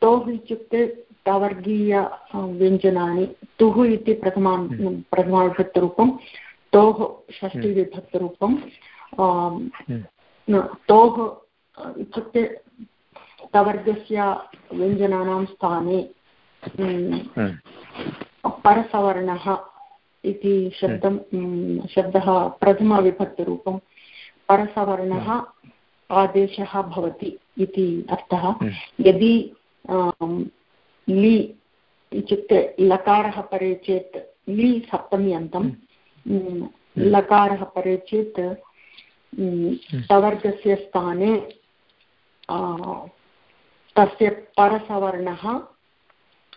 तोः इत्युक्ते तवर्गीय व्यञ्जनानि तुः इति प्रथमा प्रथमाविभक्तरूपं तोः षष्टिविभक्तरूपं तोः इत्युक्ते तवर्गस्य व्यञ्जनानां स्थाने परसवर्णः इति शब्दं शब्दः प्रथमविभक्तिरूपं परसवर्णः आदेशः भवति इति अर्थः। यदि लि इत्युक्ते लकारः परे चेत् लि सप्तम्यन्तं लकारः परे चेत् सवर्गस्य स्थाने तस्य परसवर्णः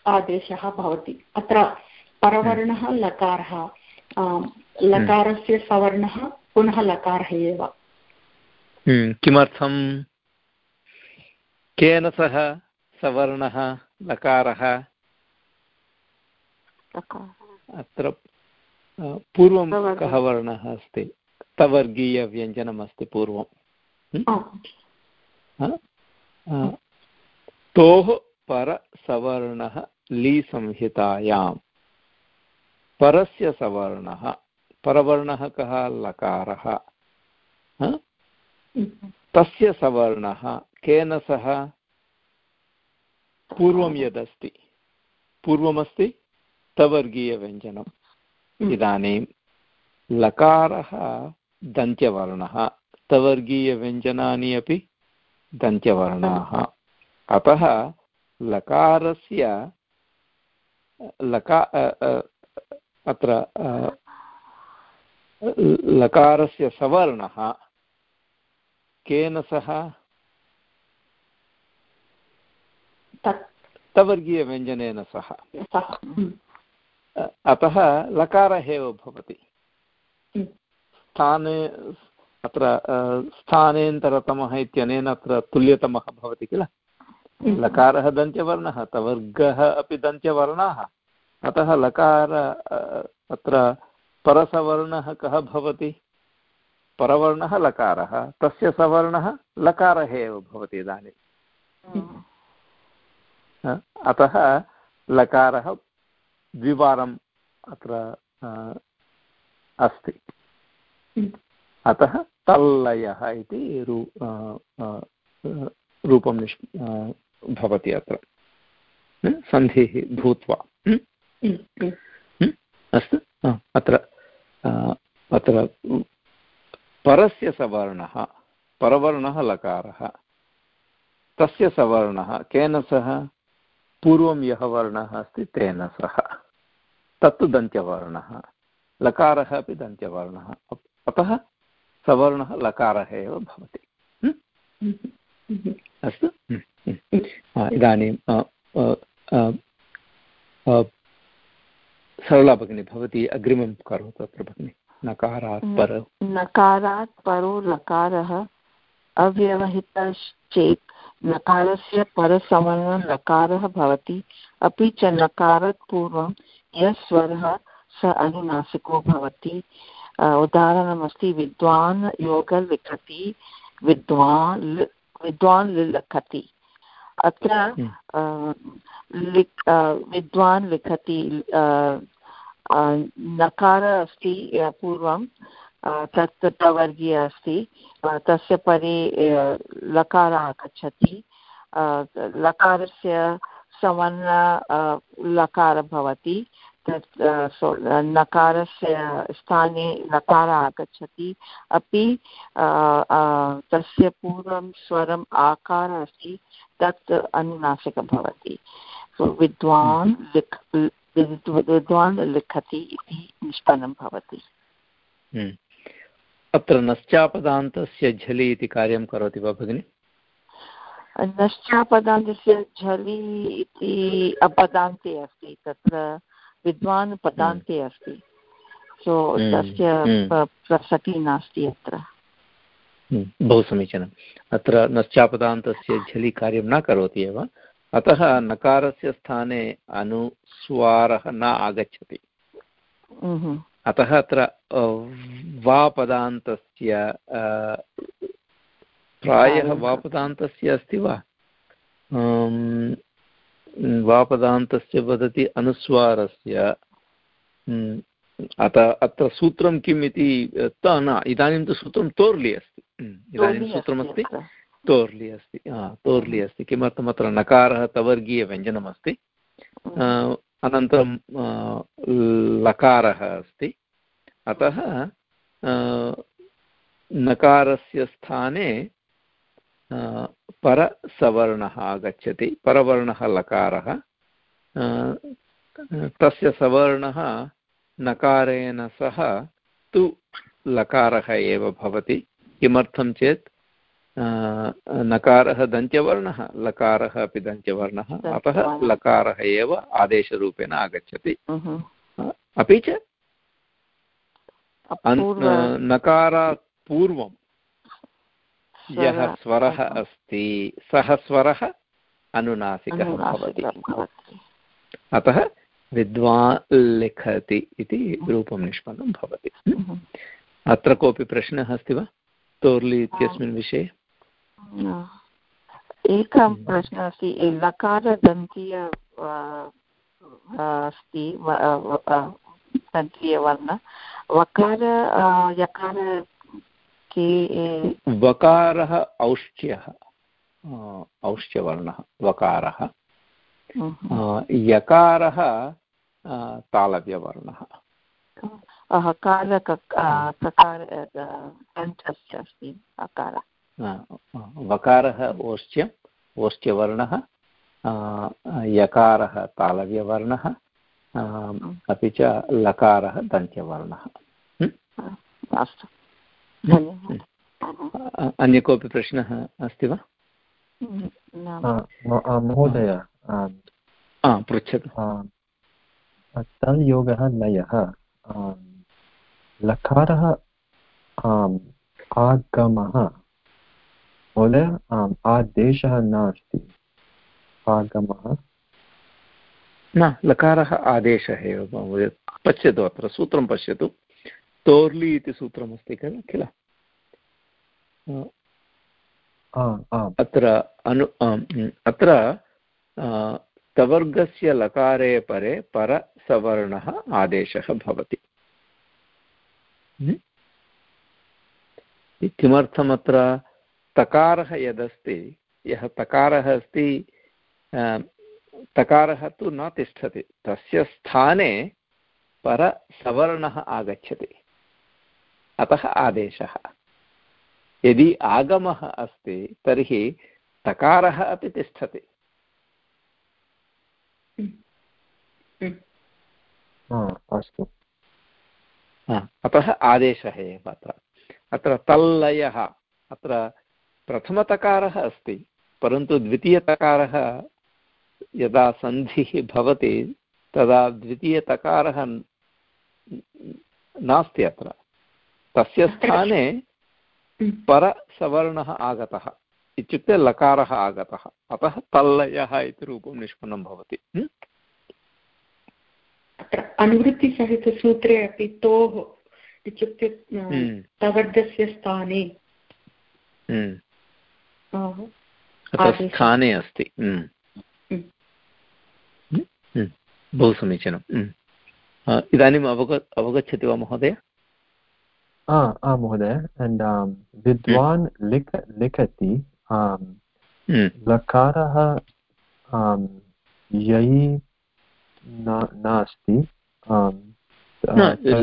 आदेशः भवति। अत्र परवर्णः लकारः लकारस्य सवर्णः पुनः लकारः एव। किमर्थं? केन सह सवर्णः लकारः? अत्र पूर्वं कः वर्णः अस्ति? तवर्गीयव्यञ्जनमस्ति पूर्वं। तोः परसवर्णः लीसंहितायां परस्य सवर्णः। परवर्णः कः? लकारः। तस्य सवर्णः केन सह? पूर्वं यदस्ति। पूर्वमस्ति? तवर्गीयव्यञ्जनम्। हम्म। इदानीं लकारः दन्त्यवर्णः। तवर्गीयव्यञ्जनानि अपि दन्त्यवर्णाः। अतः लकारस्य लका अत्र लकारस्य सवर्णः केन सह तवर्गीयव्यञ्जनेन सह। अतः लकारः एव भवति हम्म। स्थाने अत्र स्थानेन्तरतमः इत्यनेन अत्र तुल्यतमः भवति किल। लकारः दन्त्यवर्णः तवर्गः अपि दन्त्यवर्णाः अतः लकार अत्र परसवर्णः कः भवति? परवर्णः लकारः, तस्य सवर्णः लकारः एव भवति इदानीं। हम्म। अतः लकारः द्विवारम् अत्र अस्ति। अतः तल्लयः इति रू रूपं निष् भवति अत्र। सन्धिः भूत्वा। अस्तु। अत्र अत्र परस्य सवर्णः परवर्णः लकारः। तस्य सवर्णः केन सह? पूर्वं यः वर्णः अस्ति तेन सह। तत्तु दन्त्यवर्णः। लकारः अपि दन्त्यवर्णः। अतः सवर्णः लकारः एव भवति। अस्तु। इदानीं सरला भगिनी भवती अग्रिमं करोतु अत्र भगिनि। नकारात् पर नकारात् परो लकारः अव्यवहितश्चेत् नकारस्य परसवर्णः लकारः भवति। अपि च नकारात् पूर्वं यः स्वरः स अनुनासिको भवति। उदाहरणमस्ति विद्वान् योग लिखति। विद्वान् विद्वान् लिखति अत्र हम्म। विद्वान् लिखति नकार अस्ति पूर्वं तत् तवर्गीय अस्ति तस्य परे लकार आगच्छति लकारस्य सवर्ण लकार भवति तत् नकारस्य स्थाने लकार आगच्छति। अपि तस्य पूर्वं स्वरम् आकार अस्ति तत् अनुनासिक भवति। विद्वान् लिख विद्वान् लिखति इति निष्पन्नं भवति। हम्म। अत्र नश्चापदान्तस्य झलि इति कार्यं करोति वा भगिनि? नश्चापदान्तस्य झलि इति अपदान्ते अस्ति तत्र विद्वान् पदान्ते हम्म। अस्ति। सो हम्म, तस्य हम्म। प्रसक्तिः नास्ति अत्र। बहु समीचीनम्। अत्र नश्चापदान्तस्य झलि कार्यं न करोति एव। अतः नकारस्य स्थाने अनुस्वारः न आगच्छति। अतः अत्र वापदान्तस्य प्रायः वापदान्तस्य अस्ति वा? वापदान्तस्य वदति अनुस्वारस्य। अतः अत्र सूत्रं किम् इति त न इदानीं तु सूत्रं तोर्लि अस्ति। इदानीं सूत्रमस्ति तोर्लि अस्ति। तोर्लि अस्ति। किमर्थम् अत्र नकारः तवर्गीयव्यञ्जनमस्ति अनन्तरं लकारः अस्ति। अतः नकारस्य स्थाने परसवर्णः आगच्छति परवर्णः लकारः। तस्य सवर्णः नकारेण सह तु लकारः एव भवति। किमर्थं चेत् नकारः दन्त्यवर्णः लकारः अपि दन्त्यवर्णः अतः लकारः एव आदेशरूपेण आगच्छति। अपि च नकारात् पूर्वं यः स्वरः अस्ति सः स्वरः अनुनासिकः भवति। अतः विद्वान् लिखति इति रूपं निष्पन्नं भवति। अत्र कोऽपि प्रश्नः अस्ति वा? तोर्लि इत्यस्मिन् विषये? एकः प्रश्नः अस्ति लकारदन्तीय अस्ति दन्तीयवर्ण। वकार यकार वकारः औष्ट्यः औष्ट्यवर्णः वकारः। यकारः तालव्यवर्णः। वकारः ओष्ट्यम् ओष्ट्यवर्णः यकारः तालव्यवर्णः अपि च लकारः दन्त्यवर्णः। अस्तु। अन्य कोऽपि प्रश्नः अस्ति वा? महोदय पृच्छतु। तल् योगः नयः। लकारः आगमः। महोदय आदेशः नास्ति। आगमः। न लकारः आदेशः एव महोदय। पश्यतु अत्र सूत्रं पश्यतु। तोर्लि इति सूत्रमस्ति किल अत्र अनु अत्र तवर्गस्य लकारे परे परसवर्णः आदेशः भवति। किमर्थम् अत्र तकारः यदस्ति? यः तकारः अस्ति तकारः तु न तिष्ठति। तस्य स्थाने परसवर्णः आगच्छति। अतः आदेशः। यदि आगमः अस्ति तर्हि तकारः अपि तिष्ठति। अस्तु। अतः आदेशः एव अत्र। अत्र तल्लयः अत्र प्रथमतकारः अस्ति परन्तु द्वितीयतकारः यदा सन्धिः भवति तदा द्वितीयतकारः नास्ति अत्र। तस्य स्थाने परसवर्णः आगतः इत्युक्ते लकारः आगतः। अतः तल्लयः इति रूपं निष्पन्नं भवति। अनुवृत्तिसहितसूत्रे अपि तोः इत्युक्ते तवर्गस्य स्थाने। अत्र स्थाने अस्ति। बहु समीचीनम् इदानीम् अवग अवगच्छति वा महोदय? महोदय विद्वान् लिख लिखति लकारः ययि नास्ति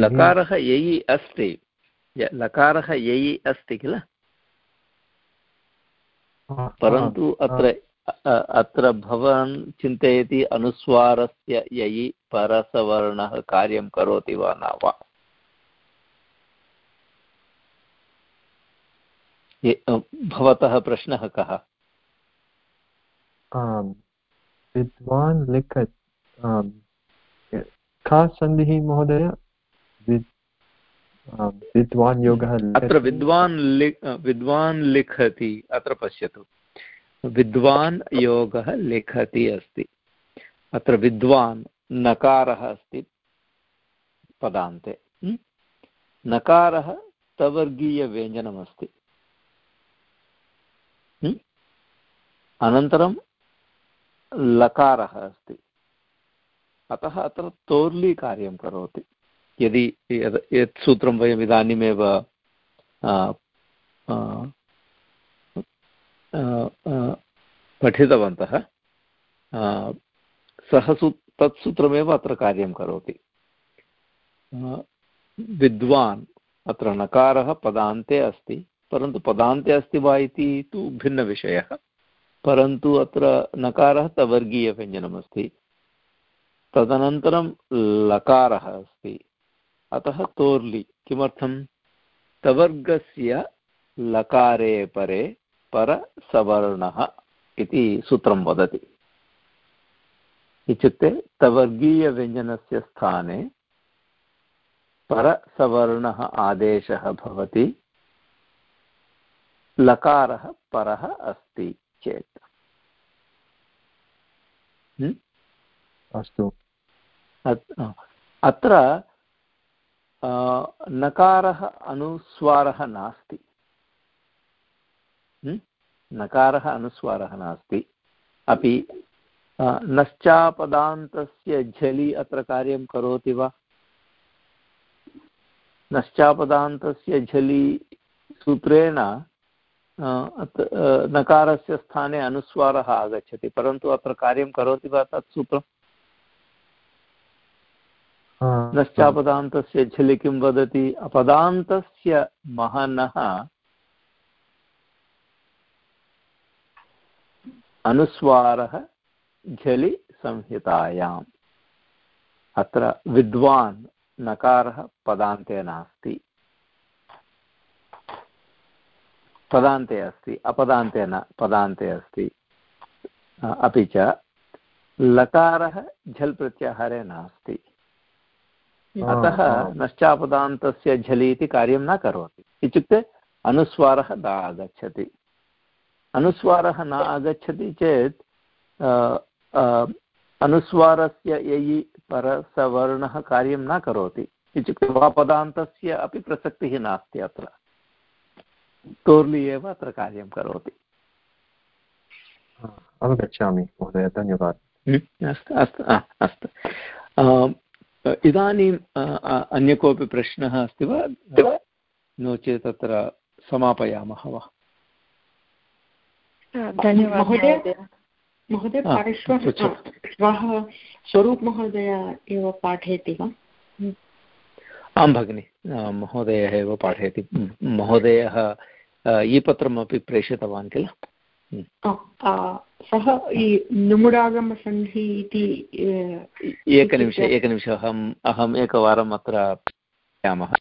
लकारः ययि अस्ति लकारः ययि अस्ति किल परन्तु अत्र अत्र भवान् चिन्तयति अनुस्वारस्य ययि परसवर्णः कार्यं करोति वा न वा? भवतः प्रश्नः कः? विद्वान् लिखत् का सन्धिः महोदय? विद्वान् योगः अत्र विद्वान् लि विद्वान् लिखति अत्र पश्यतु। विद्वान् योगः लिखति अस्ति। अत्र विद्वान् नकारः अस्ति पदान्ते। नकारः तवर्गीयव्यञ्जनमस्ति। अनन्तरं लकारः अस्ति। अतः अत्र तोर्ली कार्यं करोति। यदि यत् सूत्रं वयम् इदानीमेव पठितवन्तः सः सू, तत् सूत्रमेव अत्र कार्यं करोति। विद्वान् अत्र नकारः पदान्ते अस्ति, परन्तु पदान्ते अस्ति वा इति तु भिन्नविषयः। परन्तु अत्र नकारः तवर्गीयव्यञ्जनमस्ति तदनन्तरं लकारः अस्ति। अतः तोर्लि, किमर्थं? तवर्गस्य लकारे परे परसवर्णः इति सूत्रं वदति। इत्युक्ते तवर्गीयव्यञ्जनस्य स्थाने परसवर्णः आदेशः भवति। लकारः परः अस्ति। चेत्। अस्तु। अत्र नकारः अनुस्वारः नास्ति। नकारः अनुस्वारः नास्ति। अपि नश्चापदान्तस्य झलि अत्र कार्यं करोति वा? नश्चापदान्तस्य झलि सूत्रेण नकारस्य स्थाने अनुस्वारः आगच्छति परन्तु अत्र कार्यं करोति वा तत् सूत्रम् नश्चापदान्तस्य झलि किं वदति? अपदान्तस्य महनः अनुस्वारः झलि संहितायाम्। अत्र विद्वान् नकारः पदान्ते नास्ति। पदान्ते अस्ति अपदान्ते न पदान्ते अस्ति। अपि च लकारः झल् प्रत्याहारे नास्ति अतः नश्चापदान्तस्य झलि इति कार्यं न करोति। इत्युक्ते अनुस्वारः न आगच्छति। अनुस्वारः न आगच्छति चेत् अनुस्वारस्य ययि परसवर्णः कार्यं न करोति। इत्युक्ते वापदान्तस्य अपि प्रसक्तिः नास्ति अत्र। तोर्लि एव अत्र कार्यं करोति। अवगच्छामि महोदय धन्यवादः। अस्तु अस्तु अस्तु। इदानीम् अन्य कोऽपि प्रश्नः अस्ति वा? नो चेत् अत्र समापयामः वा? धन्यवादः महोदय परश्वः श्वः स्वरूपमहोदय एव पाठयति वा? आं भगिनि महोदयः एव पाठयति। महोदयः ई पत्रमपि प्रेषितवान् किल? सः नुमुडागमसन्धि इति एकनिमिष एकनिमिष अहम् अहम् एकवारम् अत्र पश्यामः।